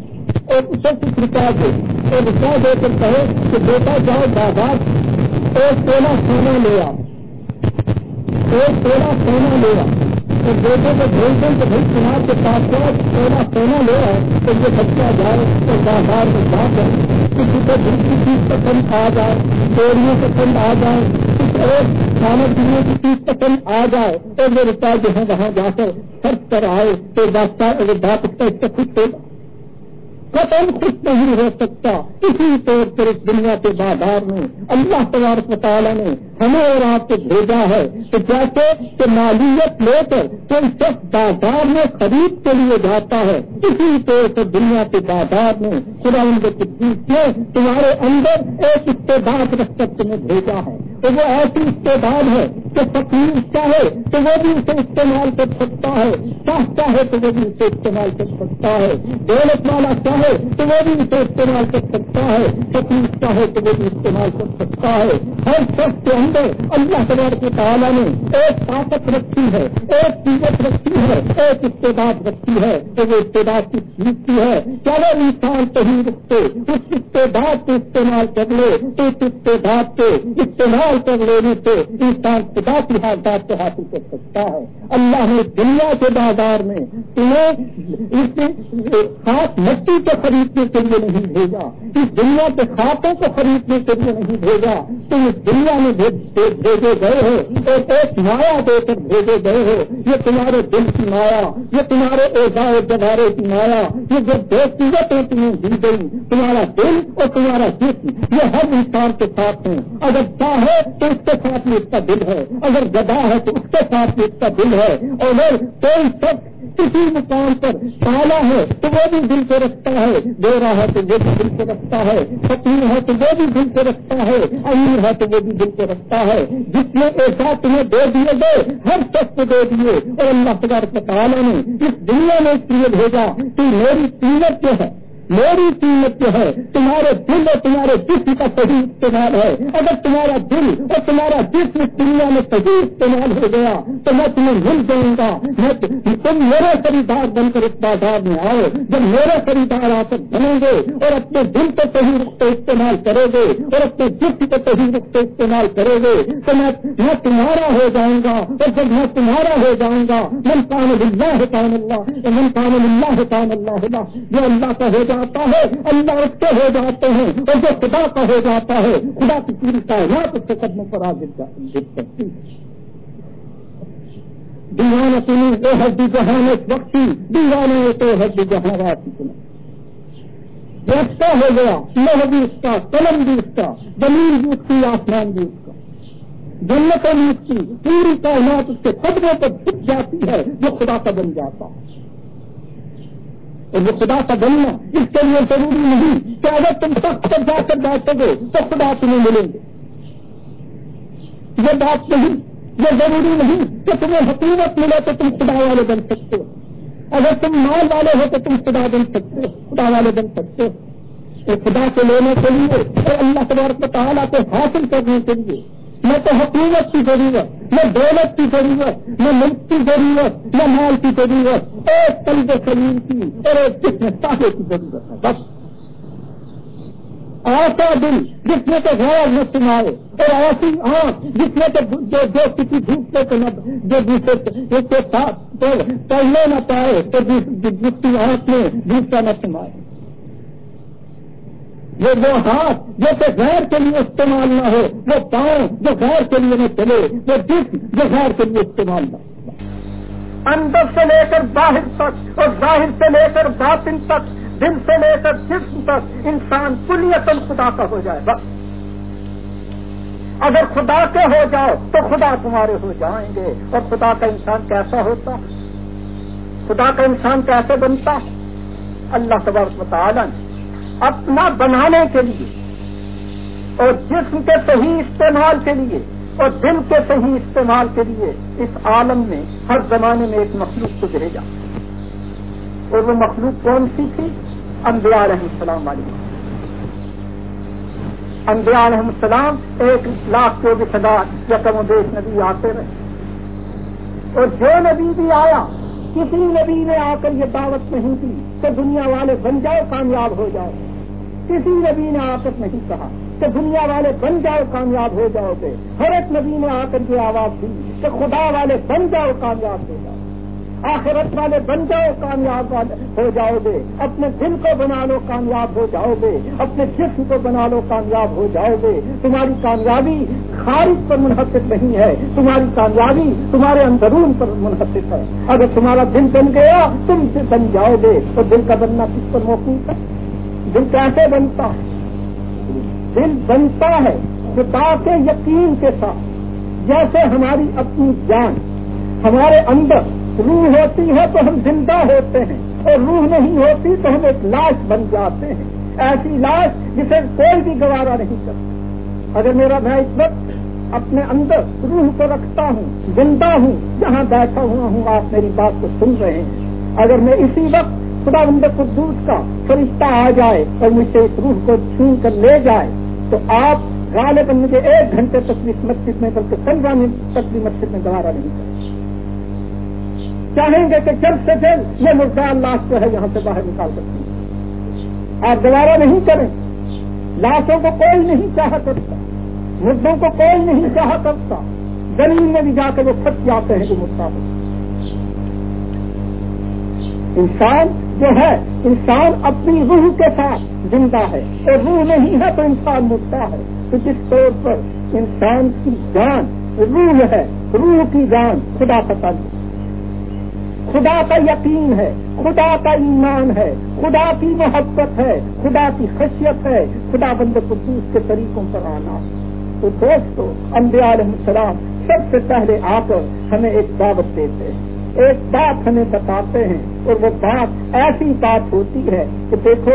اور اسے کچھ دے اور روپیہ دے کر کہے کہ بیٹا جاؤ بازار ایک تولا سونا لے آ ایک تولا سونا لے آ اور بیٹے کو بھیج دیں تو بھائی چناب کے ساتھ ساتھ تولا سونا لے آئے تو یہ بچہ جائے تو بازار میں جا کر کسی کو دوسری چیز پسند آ جائے، چوریوں پسند آ جائے، کچھ اور کھانے پینے کی چیز پسند آ جائے تو وہ روپیہ جو ہے وہاں جا کر خرچ کر آئے تو بات اگر بات اس کا اس سے خوش قتل خوش نہیں ہو سکتا۔ اسی طور پر اس دنیا کے بازار میں اللہ تبارک تعالیٰ نے ہمیں اور آپ کو بھیجا ہے تو جیسے کہ مالیت لے کر کوئی شخص بازار میں خرید کے لیے جاتا ہے، اسی طور پر دنیا کے بازار میں خدا ان کے تمہارے اندر ایک استعداد رکھ کر تمہیں بھیجا ہے۔ تو وہ ایسی استعداد ہے کہ فقیر چاہے تو وہ بھی اسے استعمال کر سکتا ہے شاہ چاہے تو وہ بھی اسے استعمال کر سکتا ہے، دولت والا چاہے تو وہ بھی اسے استعمال کر سکتا ہے فقیر چاہے تو وہ بھی استعمال کر سکتا ہے۔ ہر شخص کے اندر اللہ تبار کے تعالیٰ نے ایک طاقت رکھی ہے، ایک قیمت رکھی ہے، ایک استعداد رکھی ہے تو وہ استعداد کی چیز کی ہے چلو انسان صحیح رکھتے اس استعداد کو استعمال کر لے، تو اس استعداد کو استعمال کر لینے سے انسان خدا کی حالات کو حاصل کر سکتا ہے۔ اللہ نے دنیا کے بازار میں تمہیں اس خاص مٹی کو خریدنے کے لیے نہیں بھیجا، اس دنیا کے خاتوں کو خریدنے کے لیے نہیں بھیجا۔ تم اس دنیا میں بھیجے گئے ہو اور ایک مایا دے کر بھیجے گئے ہو۔ یہ تمہارے دل کی مایا، یہ تمہارے ایزائے جبارے کی مایا، یہ جو دو قیمتیں تمہیں دی گئی تمہارا دل اور تمہارا جسم، یہ ہر انسان کے ساتھ ہیں۔ اگر چاہے تو اس کے ساتھ بھی اس کا دل ہے۔ اگر گدا ہے تو اس کے ساتھ بھی اس کا دل ہے۔ اور اگر کوئی شخص کسی مقام پر سالا ہے تو وہ بھی دل سے رکھتا ہے۔ دے رہا ہے تو وہ بھی دل سے رکھتا ہے۔ فقیر ہے تو وہ بھی دل سے رکھتا ہے۔ امیر ہے تو وہ بھی دل سے رکھتا ہے۔ جس نے ایسا تمہیں دے دیے گئے، ہر شخص کو دے دیے۔ اور اللہ تبارک تعالیٰ نے اس دنیا میں اس لیے بھیجا کہ میری قیمت جو ہے میری قیمت جو ہے، تمہارے دل اور تمہارے جسم کا صحیح استعمال ہے۔ اگر تمہارا دل اور تمہارا جسم دنیا میں صحیح استعمال ہو گیا، تو میں تمہیں مل جاؤں گا۔ تم میرے خریدار بن کر اس بازار میں آؤ۔ جب میرے خریدار آ کر بنیں گے اور اپنے دل کو صحیح رخ استعمال کرو گے اور اپنے جسم کو صحیح رخ استعمال کرو گے، تو میں تمہارا ہو جاؤں گا۔ اور جب میں تمہارا ہو جاؤں گا، من کام اللہ کام اللہ، من کام اللہ کام اللہ جو اللہ کا ہو جائے جاتا ہے، اللہ اس کے ہو جاتے ہیں، اور جو خدا کا ہو جاتا ہے، خدا کی پوری کائنات اس کے قدموں پر آ گر سکتی دیوانہ سنی تو حد جہان ایک وقتی دیوانے تو حد جہاں رات سنا اچھا رستہ ہو گیا، لوہ بھی اس کا، قلم بھی اس کا، زمین بھی اس کی، آسمان بھی اس کا۔ جنت بھی اس کی، پوری کائنات اس کے قدموں پر جھک جاتی ہے، جو خدا کا بن جاتا ہے۔ اور وہ خدا کا بننا اس کے لیے ضروری نہیں کہ اگر تم سخت پر جا کر بیٹھو گے تو خدا تمہیں ملیں گے یہ بات نہیں، یہ ضروری نہیں کہ تمہیں حکومت ملے تو تم خدا والے بن سکتے ہو۔ اگر تم مال والے ہو تو تم خدا بن سکتے ہو، خدا والے بن سکتے ہو۔ خدا سے لینے کے لیے اور اللہ تبارک تعالیٰ کو حاصل کرنے کے لیے نہ تو حکومت کی ضرورت، نہ دولت کی ضرورت، نہ ملک کی ضرورت، نہ مال کی ضرورت، ایک قلب سلیم کی اور ایک جسم تاہے کی ضرورت ہے، بس۔ ایسا دل جس میں تو غیر نہ سنائے اور ایسی آنکھ جس میں تو جو جو کسی دھوپنے کو نہ جو دوسرے کے ساتھ پڑھنے نہ پائے تو جس کی آنکھ میں دوسرا نہ سنائے یہ وہ ہاتھ جو کہ غیر کے لیے استعمال نہ ہو، وہ پاؤں جو غیر کے لیے نہ چلے، وہ جسم جو غیر کے لیے استعمال نہ ہو۔ اندر سے لے کر باہر تک اور ظاہر سے لے کر باطن تک، دل سے لے کر جسم تک انسان کلیتن خدا کا ہو جائے بس اگر خدا کے ہو جاؤ تو خدا تمہارے ہو جائیں گے۔ اور خدا کا انسان کیسا ہوتا؟ خدا کا انسان کیسے بنتا؟ اللہ تبارک مطالعہ اپنا بنانے کے لیے اور جسم کے صحیح استعمال کے لیے اور دل کے صحیح استعمال کے لیے اس عالم میں ہر زمانے میں ایک مخلوق کو بھیجا اور وہ مخلوق کون سی تھی؟ انبیاء علیہ السلام والی انبیاء علیہ السلام ایک لاکھ چوبیس ہزار یا کم و بیش نبی آتے رہے۔ اور جو نبی بھی آیا، کسی نبی نے آ کر یہ دعوت نہیں دی کہ دنیا والے بن جاؤ کامیاب ہو جاؤ کسی نبی نے آ کر نہیں کہا کہ دنیا والے بن جاؤ کامیاب ہو جاؤ گے، ہر ایک نبی نے آ کر کے آواز دی کہ خدا والے بن جاؤ کامیاب ہو جاؤ، آخرت والے بن جاؤ کامیاب ہو جاؤ گے، اپنے دل کو بنا لو کامیاب ہو جاؤ گے، اپنے جسم کو بنا لو کامیاب ہو جاؤ گے۔ تمہاری کامیابی خارج پر منحصر نہیں ہے، تمہاری کامیابی تمہارے اندرون پر منحصر ہے۔ اگر تمہارا دل بن گیا، تم سے بن جاؤ گے، تو دل کا بننا کس پر موقف ہے؟ دل کیسے بنتا ہے؟ دل بنتا ہے خدا کے یقین کے ساتھ۔ جیسے ہماری اپنی جان، ہمارے اندر روح ہوتی ہے تو ہم زندہ ہوتے ہیں، اور روح نہیں ہوتی تو ہم ایک لاش بن جاتے ہیں۔ ایسی لاش جسے کوئی بھی گوارا نہیں کرتا۔ اگر میرا میں اس وقت اپنے اندر روح کو رکھتا ہوں، زندہ ہوں، جہاں بیٹھا ہوا ہوں، آپ میری بات کو سن رہے ہیں۔ اگر میں اسی وقت خدا بند قدوس کا فرشتہ آ جائے اور مجھ سے اس روح کو چھین کر لے جائے، تو آپ غالباً مجھے ایک گھنٹے تک بھی مسجد میں، بلکہ پندرہ منٹ تک بھی مسجد میں گوارا نہیں کریں۔ چاہیں گے کہ جلد سے جلد یہ مردار لاش جو ہے یہاں سے باہر نکال سکتی ہیں۔ آپ دوبارہ نہیں کریں۔ لاشوں کو کوئی نہیں چاہ کرتا، مردوں کو کوئی نہیں چاہ کرتا۔ زمین میں بھی جا کے وہ پھٹ جاتے ہیں جو مردہ۔ ہوتا انسان جو ہے، انسان اپنی روح کے ساتھ زندہ ہے۔ اور روح نہیں ہے تو انسان مردہ ہے۔ تو جس طور پر انسان کی جان روح ہے، روح کی جان خدا کا تعلق خدا کا یقین ہے، خدا کا ایمان ہے۔ خدا کی محبت ہے، خدا کی خشیت ہے۔ خدا بند قدوس کے طریقوں پر آنا۔ تو دوستو، انبیاء علیہ السلام سب سے پہلے آ کر ہمیں ایک دعوت دیتے ہیں۔ ایک بات ہمیں بتاتے ہیں اور وہ بات ایسی بات ہوتی ہے کہ دیکھو،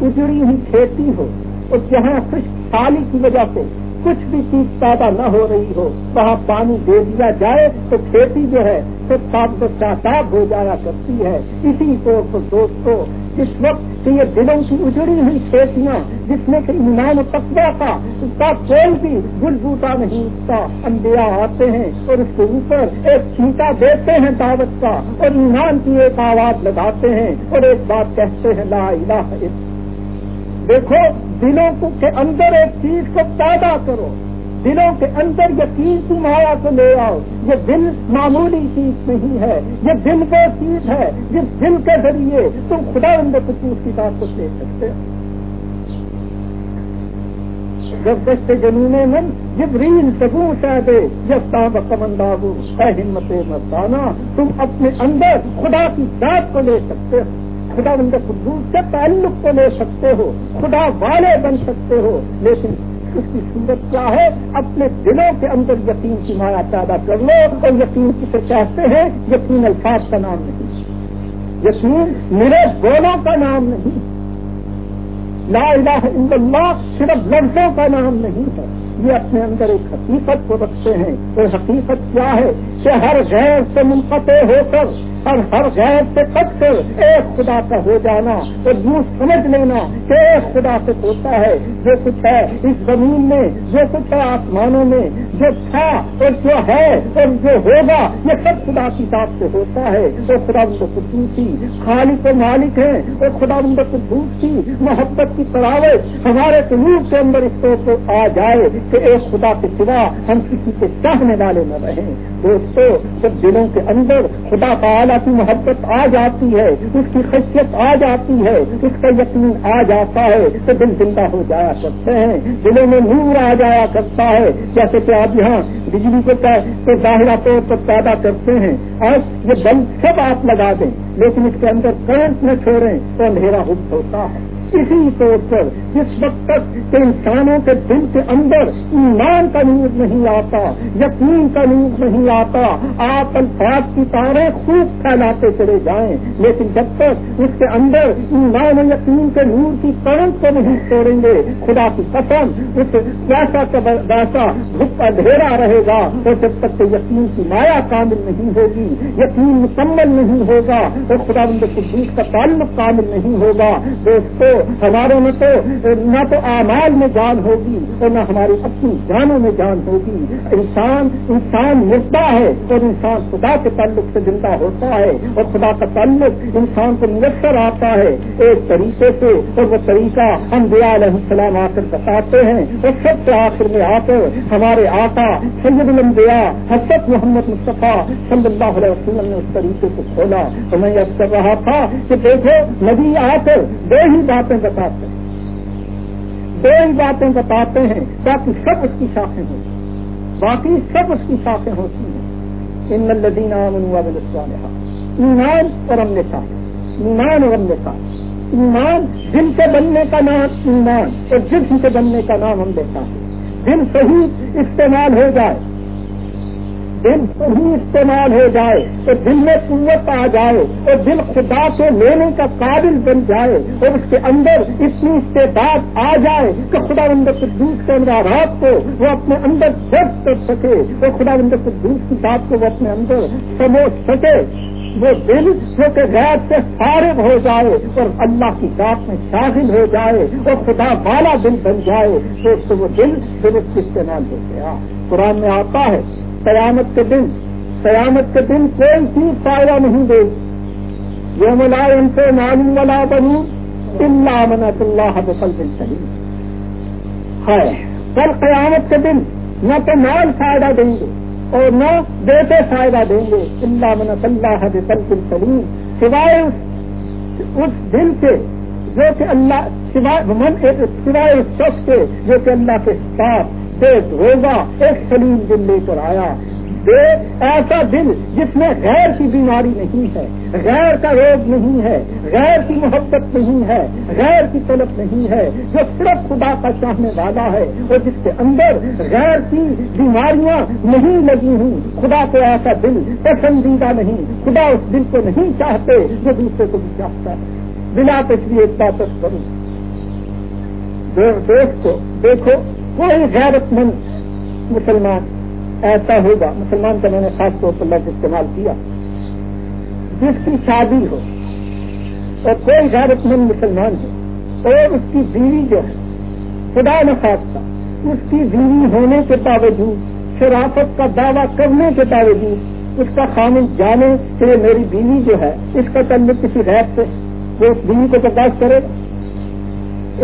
اجڑی ہوئی کھیتی ہو اور جہاں خشک سالی کی وجہ سے کچھ بھی چیز پیدا نہ ہو رہی ہو، وہاں پانی دے دیا جائے تو کھیتی جو ہے تو صاف صاف ہو جایا کرتی ہے۔ اسی طور پر دوستوں اس وقت یہ دلوں کی اجڑی ہوئی کھیتیاں جس میں کہ ایمان و تقوی کا اس کا کوئی بھی گل بوٹا نہیں اٹھتا انڈیا آتے ہیں اور اس کے اوپر ایک چھینٹا دیتے ہیں دعوت کا اور ایمان کی ایک آواز لگاتے ہیں اور ایک بات کہتے ہیں، لا الہ دیکھو، دلوں کے اندر ایک چیز کو پیدا کرو۔ دلوں کے اندر یقین کی مایا کو لے آؤ۔ یہ دل معمولی چیز نہیں ہے۔ یہ دل کو چیز ہے۔ جس دل کے ذریعے تم خدا اندر کچھ کی بات کو دیکھ سکتے ہو۔ جب دست جنون من جب رین سگو دے جب تاب کمن بابو اے ہمت مستانہ، تم اپنے اندر خدا کی بات کو لے سکتے ہو۔ خدا بند قدوس سے تعلق کو لے سکتے ہو۔ خدا والے بن سکتے ہو۔ لیکن اس کی صورت کیا ہے؟ اپنے دلوں کے اندر یقین کی مایا پیدا کر لو اور یقین کسے چاہتے ہیں، یقین الفاظ کا نام نہیں۔ یقین میرے بولوں کا نام نہیں۔ لا الہ الا اللہ صرف لفظوں کا نام نہیں ہے۔ یہ اپنے اندر ایک حقیقت کو رکھتے ہیں۔ اور حقیقت کیا ہے؟ کہ ہر غیر سے منقطع ہو کر اور ہر غیر سے کٹ کر ایک خدا کا ہو جانا اور یوں سمجھ لینا کہ ایک خدا سے ہوتا ہے۔ جو کچھ ہے اس زمین میں، جو کچھ ہے آسمانوں میں، جو تھا اور جو ہے اور جو ہوگا، یہ سب خدا کی ذات سے ہوتا ہے۔ وہ خدا ان کو قدوسی خالق و مالک ہے اور خدا ان کو قدوسی محبت کی تراوت ہمارے قلوب کے اندر اس طور کو آ جائے کہ ایک خدا کے سوا ہم کسی کے چاہنے والے نہ رہیں۔ دوستو، جب دلوں کے اندر خدا تعالیٰ کی محبت آ جاتی ہے، اس کی خصیت آ جاتی ہے، اس کا یقین آ جاتا ہے تو دل زندہ ہو جایا کرتے ہیں، دلوں میں نور آ جایا کرتا ہے۔ جیسے کہ آپ یہاں بجلی کو ظاہرہ طور پر پیدا کرتے ہیں اور یہ بلب سب آپ لگا دیں، لیکن اس کے اندر کرنٹ نہ چھوڑیں تو اندھیرا ہوتا ہے۔ اسی طور پر جس وقت تک کہ انسانوں کے دل کے اندر ایمان کا نور نہیں آتا، یقین کا نور نہیں آتا، آپ الفاظ کی تاریں خوب پھیلاتے چلے جائیں، لیکن جب تک اس کے اندر ایمان و یقین کے نور کی کرنٹ کو نہیں چھوڑیں گے، خدا کی قسم، اس ویسا ویسا دھپ اندھیرا رہے گا اور جب تک کہ یقین کی مایا کامل نہیں ہوگی، یقین مکمل نہیں ہوگا اور خدا بند قدوس کا تعلق کامل نہیں ہوگا۔ دوستوں ہمارے میں تو، نہ تو اعمال میں جان ہوگی اور نہ ہماری اپنی جانوں میں جان ہوگی۔ انسان انسان مردہ ہے اور انسان خدا کے تعلق سے زندہ ہوتا ہے اور خدا کا تعلق انسان کو میسر آتا ہے۔ ایک طریقے سے اور وہ طریقہ ہم دیا علیہ السلام آ کر بتاتے ہیں اور سب سے آخر میں آ کر ہمارے آقا سید الانبیاء حسرت محمد مصطفیٰ صلی اللہ علیہ وسلم نے اس طریقے کو کھولا۔ تو میں یہ کر رہا تھا کہ دیکھو، نبی آ کر دو ہی بات باتیں بتاتے ہیں۔ دو باتیں بتاتے ہیں تاکہ سب اس کی شاخیں ہوتی باقی سب اس کی شاخیں ہوتی ہیں۔ ان الدین ایمان اور امن صاحب ایمان اور امن صاحب ایمان دل کے بننے کا نام ایمان اور جسم کے بننے کا نام ہم دیتا ہے دل صحیح استعمال ہو جائے۔ دل صحیح استعمال ہو جائے تو دل میں قوت آ جائے اور دل خدا سے لینے کا قابل بن جائے اور اس کے اندر اتنی استعداد آ جائے کہ خدا اندر کے دوس کے اندرات کو وہ اپنے اندر درد کر سکے اور خدا اندر کے کی بات کو وہ اپنے اندر سمجھ سکے، وہ دل جو کہ غیر سے فارغ ہو جائے اور اللہ کی بات میں شاہل ہو جائے اور خدا والا دل بن جائے تو اس کو وہ دل درست استعمال ہو گیا۔ قرآن میں آتا ہے قیامت کے دن قیامت کے دن کوئی چیز فائدہ نہیں دے۔ یہ ملا ان سے معلوم والا بنی اللہ منت اللہ بسل دن صحیح ہے کل قیامت کے دن نہ تو مال فائدہ دیں گے اور نہ بیٹے فائدہ دیں گے۔ اللہ منت اللہ بسل دن سلیم۔ سوائے اس دن کے جو کہ اللہ، سوائے سوائے اس شخص کے جو کہ اللہ کے ساتھ ہوگا ایک سلیم دل لے کر آیا۔ بے ایسا دل جس میں غیر کی بیماری نہیں ہے، غیر کا روگ نہیں ہے، غیر کی محبت نہیں ہے، غیر کی طلب نہیں ہے، جو صرف خدا کا چاہنے والا ہے اور جس کے اندر غیر کی بیماریاں نہیں لگی ہوں۔ خدا کو ایسا دل پسندیدہ نہیں، خدا اس دل کو نہیں چاہتے جو دوسرے کو بھی چاہتا ہے۔ بلا پچھلی ایک بات کروں دوست کو دیکھو کوئی غیرت مند مسلمان ایسا ہوگا، مسلمان کا میں نے خاص طور پر لفظ استعمال کیا، جس کی شادی ہو اور کوئی غیرت مند مسلمان ہو اور اس کی بیوی جو ہے، خدا نخواستہ اس کی بیوی ہونے کے باوجود، شرافت کا دعویٰ کرنے کے باوجود، اس کا خامن جانے کہ یہ میری بیوی جو ہے، اس کا تعلق کسی غیر سے، وہ اس بیوی کو برداشت کرے گا۔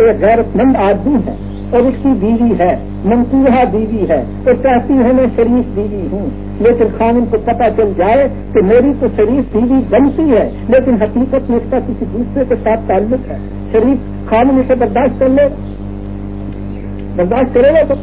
ایک غیرت مند آدمی ہے۔ اور اس کی بیوی ہے منصوبہ بیوی ہے، تو چاہتی ہے میں شریف بیوی ہوں۔ لیکن خامن کو پتہ چل جائے کہ میری تو شریف بیوی بنتی ہے، لیکن حقیقت میں اس کا کسی دوسرے کے ساتھ تعلق ہے۔ شریف خامن اسے برداشت کر لے۔ برداشت کرے گا تو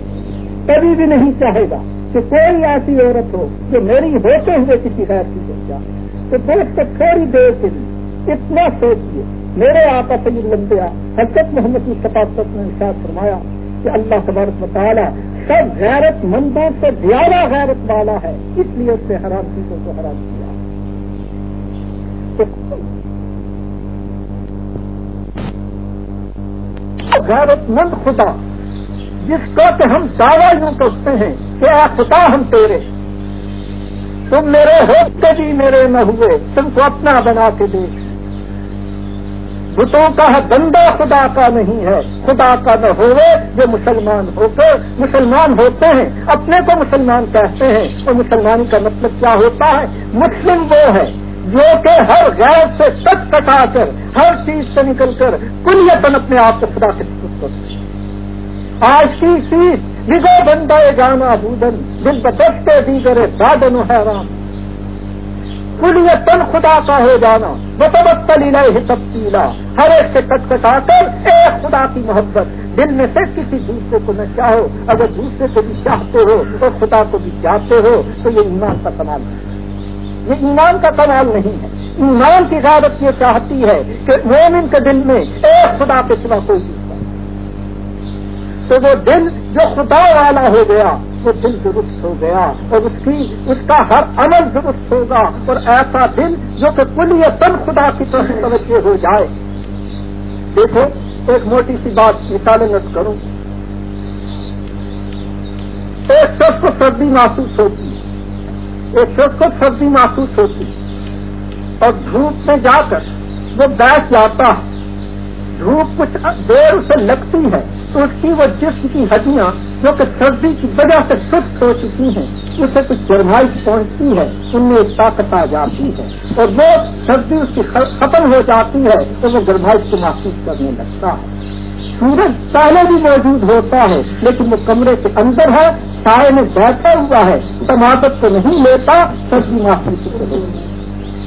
کبھی بھی نہیں چاہے گا کہ کوئی ایسی عورت ہو جو میری ہوتے ہوئے کسی غیر کی بن جائے۔ تو دوست کو تھوڑی دیر کے لیے اتنا سوچیے میرے آپا سید لمبیا حضرت محمد کی ثقافت نے ارشاد فرمایا کہ اللہ تبارک مطالعہ سب غیرت مندوں سے زیادہ غیرت والا ہے، اس لیے اس سے حرام چیزوں کو حرام کیا۔ غیرت مند خدا، جس کا کہ ہم دعویوں کرتے ہیں کہ اے خدا ہم تیرے، تم میرے ہوتے بھی میرے نہ ہوئے، تم کو اپنا بنا کے دیکھ۔ بتوں کا بندہ خدا کا نہیں ہے۔ خدا کا نہ ہوئے جو مسلمان ہو کر مسلمان ہوتے ہیں۔ اپنے کو مسلمان کہتے ہیں۔ اور مسلمان کا مطلب کیا ہوتا ہے؟ مسلم وہ ہے جو کہ ہر غیر سے کٹ کٹا کر، ہر چیز سے نکل کر کل یتن اپنے آپ کو خدا سے کرتے آج کی چیز بگو بندہ جانا بودن دل بدستے دی کرے دادن و حیران۔ کل یہ تن خدا کا ہو جانا متبتلی ہی تبدیلا ہر ایک سے کٹ کٹا کر ایک خدا کی محبت۔ دل میں سے کسی دوسرے کو نہ چاہو۔ اگر دوسرے کو بھی چاہتے ہو اور خدا کو بھی چاہتے ہو، تو یہ ایمان کا کمال ہے۔ یہ ایمان کا کمال نہیں ہے۔ ایمان کی عادت یہ چاہتی ہے کہ مومن کے دل میں ایک خدا کے سوا کوئی دوسرا تو وہ دل جو خدا والا ہو گیا وہ دل درست ہو گیا اور اس کی اس کا ہر عمل درست ہوگا اور ایسا دل جو کہ کل یا تن خدا کی طرف توجہ ہو جائے۔ دیکھو، ایک موٹی سی بات مثال کروں۔ ایک شخص کو سردی محسوس ہوتی۔ ایک شخص کو سردی محسوس ہوتی۔ اور دھوپ میں جا کر وہ بیٹھ جاتا۔ ہے دھوپ کچھ دیر اسے لگتی ہے۔ تو اس کی وہ جسم کی ہڈیاں جو کہ سردی کی وجہ سے سست ہو چکی ہیں اسے کچھ گرمائش پہنچتی ہے، ان میں ایک طاقت آ جاتی ہے۔ اور وہ سردی اس کی ختم ہو جاتی ہے تو وہ گرمائش کو محسوس کرنے لگتا ہے۔ سورج پہلے بھی موجود ہوتا ہے، لیکن وہ کمرے کے اندر ہے سائے میں بیٹھا ہوا ہے۔ ٹماٹر کو نہیں لیتا، سردی محسوس کرے۔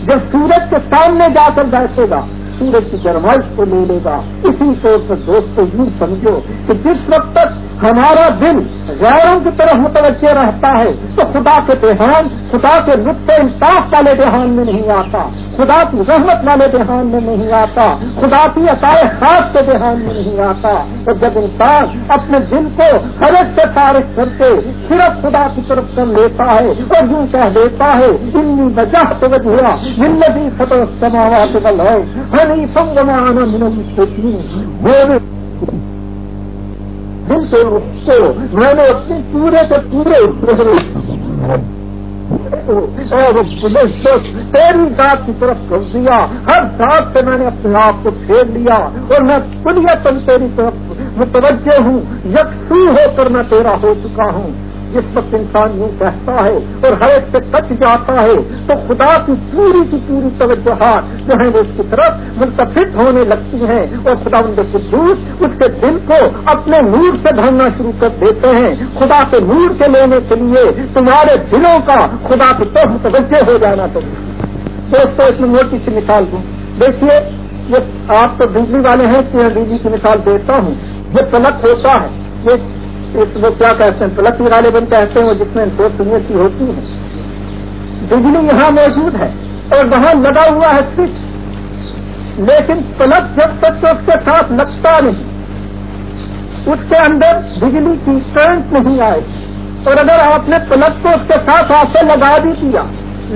جب سورج کے سامنے جا کر بیٹھے گا، سورج کی گرمائش کو لے لے گا۔ اسی طور پر دوستوں یوں سمجھو کہ جس وقت تک ہمارا دل غیروں کی طرف متوجہ رہتا ہے تو خدا کے دہان خدا کے نقطۂ انصاف والے دہان میں نہیں آتا۔ خدا کی رحمت والے دہان میں نہیں آتا۔ خدا کی عطائے خاص کے دہان میں نہیں آتا۔ اور جب انسان اپنے دل کو ہر ایک سے فارغ کر کے صرف خدا کی طرف کر لیتا ہے اور یوں کہہ دیتا ہے، انی وجہ تو ہوا زندگی فتح سماوات بل ہے ہنی سنگ میں دل سے کو میں نے اپنے پورے کے پورے تیری ذات کی طرف کر دیا۔ ہر ذات سے میں نے اپنے آپ کو پھیر لیا اور میں تم تیری طرف متوجہ ہوں۔ یکسو ہو کر میں تیرا ہو چکا ہوں۔ جس وقت انسان یوں کہتا ہے اور ہر ایک سے کٹ جاتا ہے، تو خدا کی پوری کی پوری توجہات جو ہے وہ اس کی طرف منتفق ہونے لگتی ہیں اور خدا ان کے قدوس اس کے دل کو اپنے نور سے بھرنا شروع کر دیتے ہیں۔ خدا کے نور سے لینے کے لیے تمہارے دلوں کا خدا کی طرف متوجہ ہو جانا چاہیے۔ دوستوں اس میں موٹی سی مثال دوں۔ دیکھیے، یہ آپ تو بجلی والے ہیں کہ میں بجلی کی مثال دیتا ہوں۔ یہ پلک ہوتا ہے۔ یہ وہ کیا کہتے ہیں؟ پلک والے بن کہتے ہیں وہ جس میں دو سنگے کی ہوتی ہے بجلی یہاں موجود ہے اور وہاں لگا ہوا ہے سوئچ لیکن پلک جب تک تو اس کے ساتھ لگتا نہیں۔ اس کے اندر بجلی کی کرنٹ نہیں آئے اور اگر آپ نے پلک کو اس کے ساتھ آپ سے لگا بھی دیا،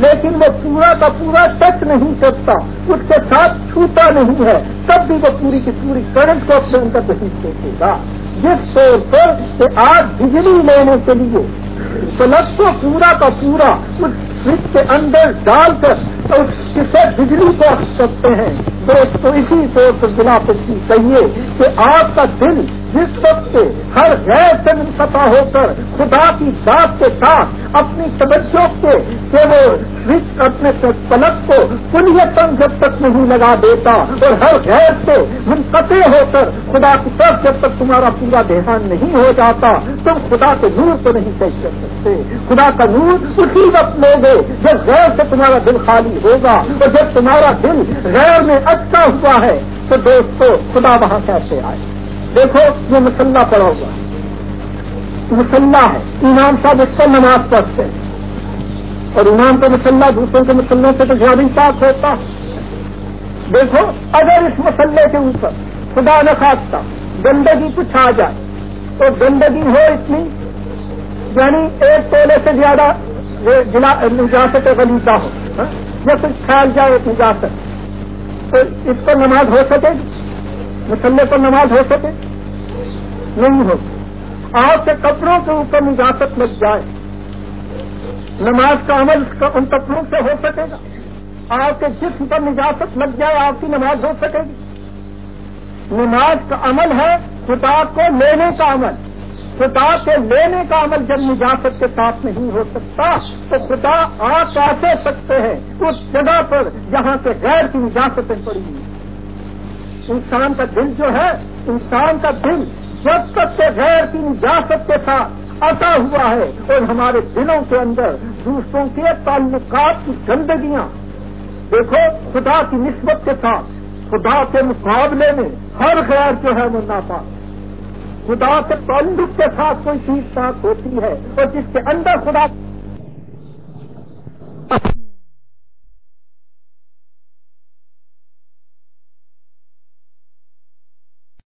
لیکن وہ پورا کا پورا ٹچ نہیں کرتا، اس کے ساتھ چھوٹا نہیں ہے، تب بھی وہ پوری کی پوری کرنٹ کو اپنے اندر نہیں سوچے گا۔ جس طور پر کہ آج بجلی لینے کے لیے پلس کو پورا کا پورا اس کے اندر ڈال کر کسے بجلی کو سکتے ہیں۔ دوستوں اسی طور پر بلا کہیے کہ آپ کا دل جس وقت ہر غیر سے منقطع ہو کر خدا کی ذات کے ساتھ اپنی توجہ کے کہ وہ اپنے پلک کو پلیتن جب تک نہیں لگا دیتا اور ہر غیر سے منقطع ہو کر خدا کی طرف جب تک تمہارا پورا دھیان نہیں ہو جاتا، تم خدا کے نور کو نہیں طے کر سکتے۔ خدا کا نور اسی وقت لو گے جب غیر سے تمہارا دل خالی ہوگا اور جب تمہارا دل غیر میں اچھا ہوا ہے، تو دوستو، خدا وہاں کیسے آئے؟ دیکھو، یہ مسلح پڑا ہوا مسلح ہے۔ امام صاحب اس کو نماز پڑھتے ہیں۔ اور امام کا مسلح، دوسروں کے مسلح سے تو زیادہ پاک ہوتا دیکھو، اگر اس مسلح کے اوپر خدا نخواستہ گندگی کچھ آ جائے، تو گندگی ہو اتنی یعنی ایک تولے سے زیادہ نجاست غلیظہ ہو یا ہاں؟ کچھ پھیل جائے نجاست تو اس پر نماز ہو سکے گی مسلح پر نماز ہو سکے، نہیں ہو آپ کے کپڑوں کے اوپر نجاست لگ جائے۔ نماز کا عمل ان تفروں سے ہو سکے گا۔ آپ کے جسم پر نجاست لگ جائے، آپ کی نماز ہو سکے گی۔ نماز کا عمل ہے خدا کو لینے کا عمل۔ خدا کے لینے کا عمل جب نجاست کے ساتھ نہیں ہو سکتا، تو خدا آ کیسے سکتے ہیں، اس جگہ پر جہاں سے غیر کی نجاستیں پڑی ہوئی انسان کا دل جو ہے، انسان کا دل جب تک کہ غیر کی نجاست کے ساتھ اٹا ہوا ہے، اور ہمارے دلوں کے اندر دوسروں کے تعلقات کی گندگیاں۔ دیکھو، خدا کی نسبت کے ساتھ، خدا کے مقابلے میں ہر غیر جو ہے وہ ناپاک۔ خدا سے تعلق کے ساتھ کوئی چیز ساتھ ہوتی ہے اور جس کے اندر خدا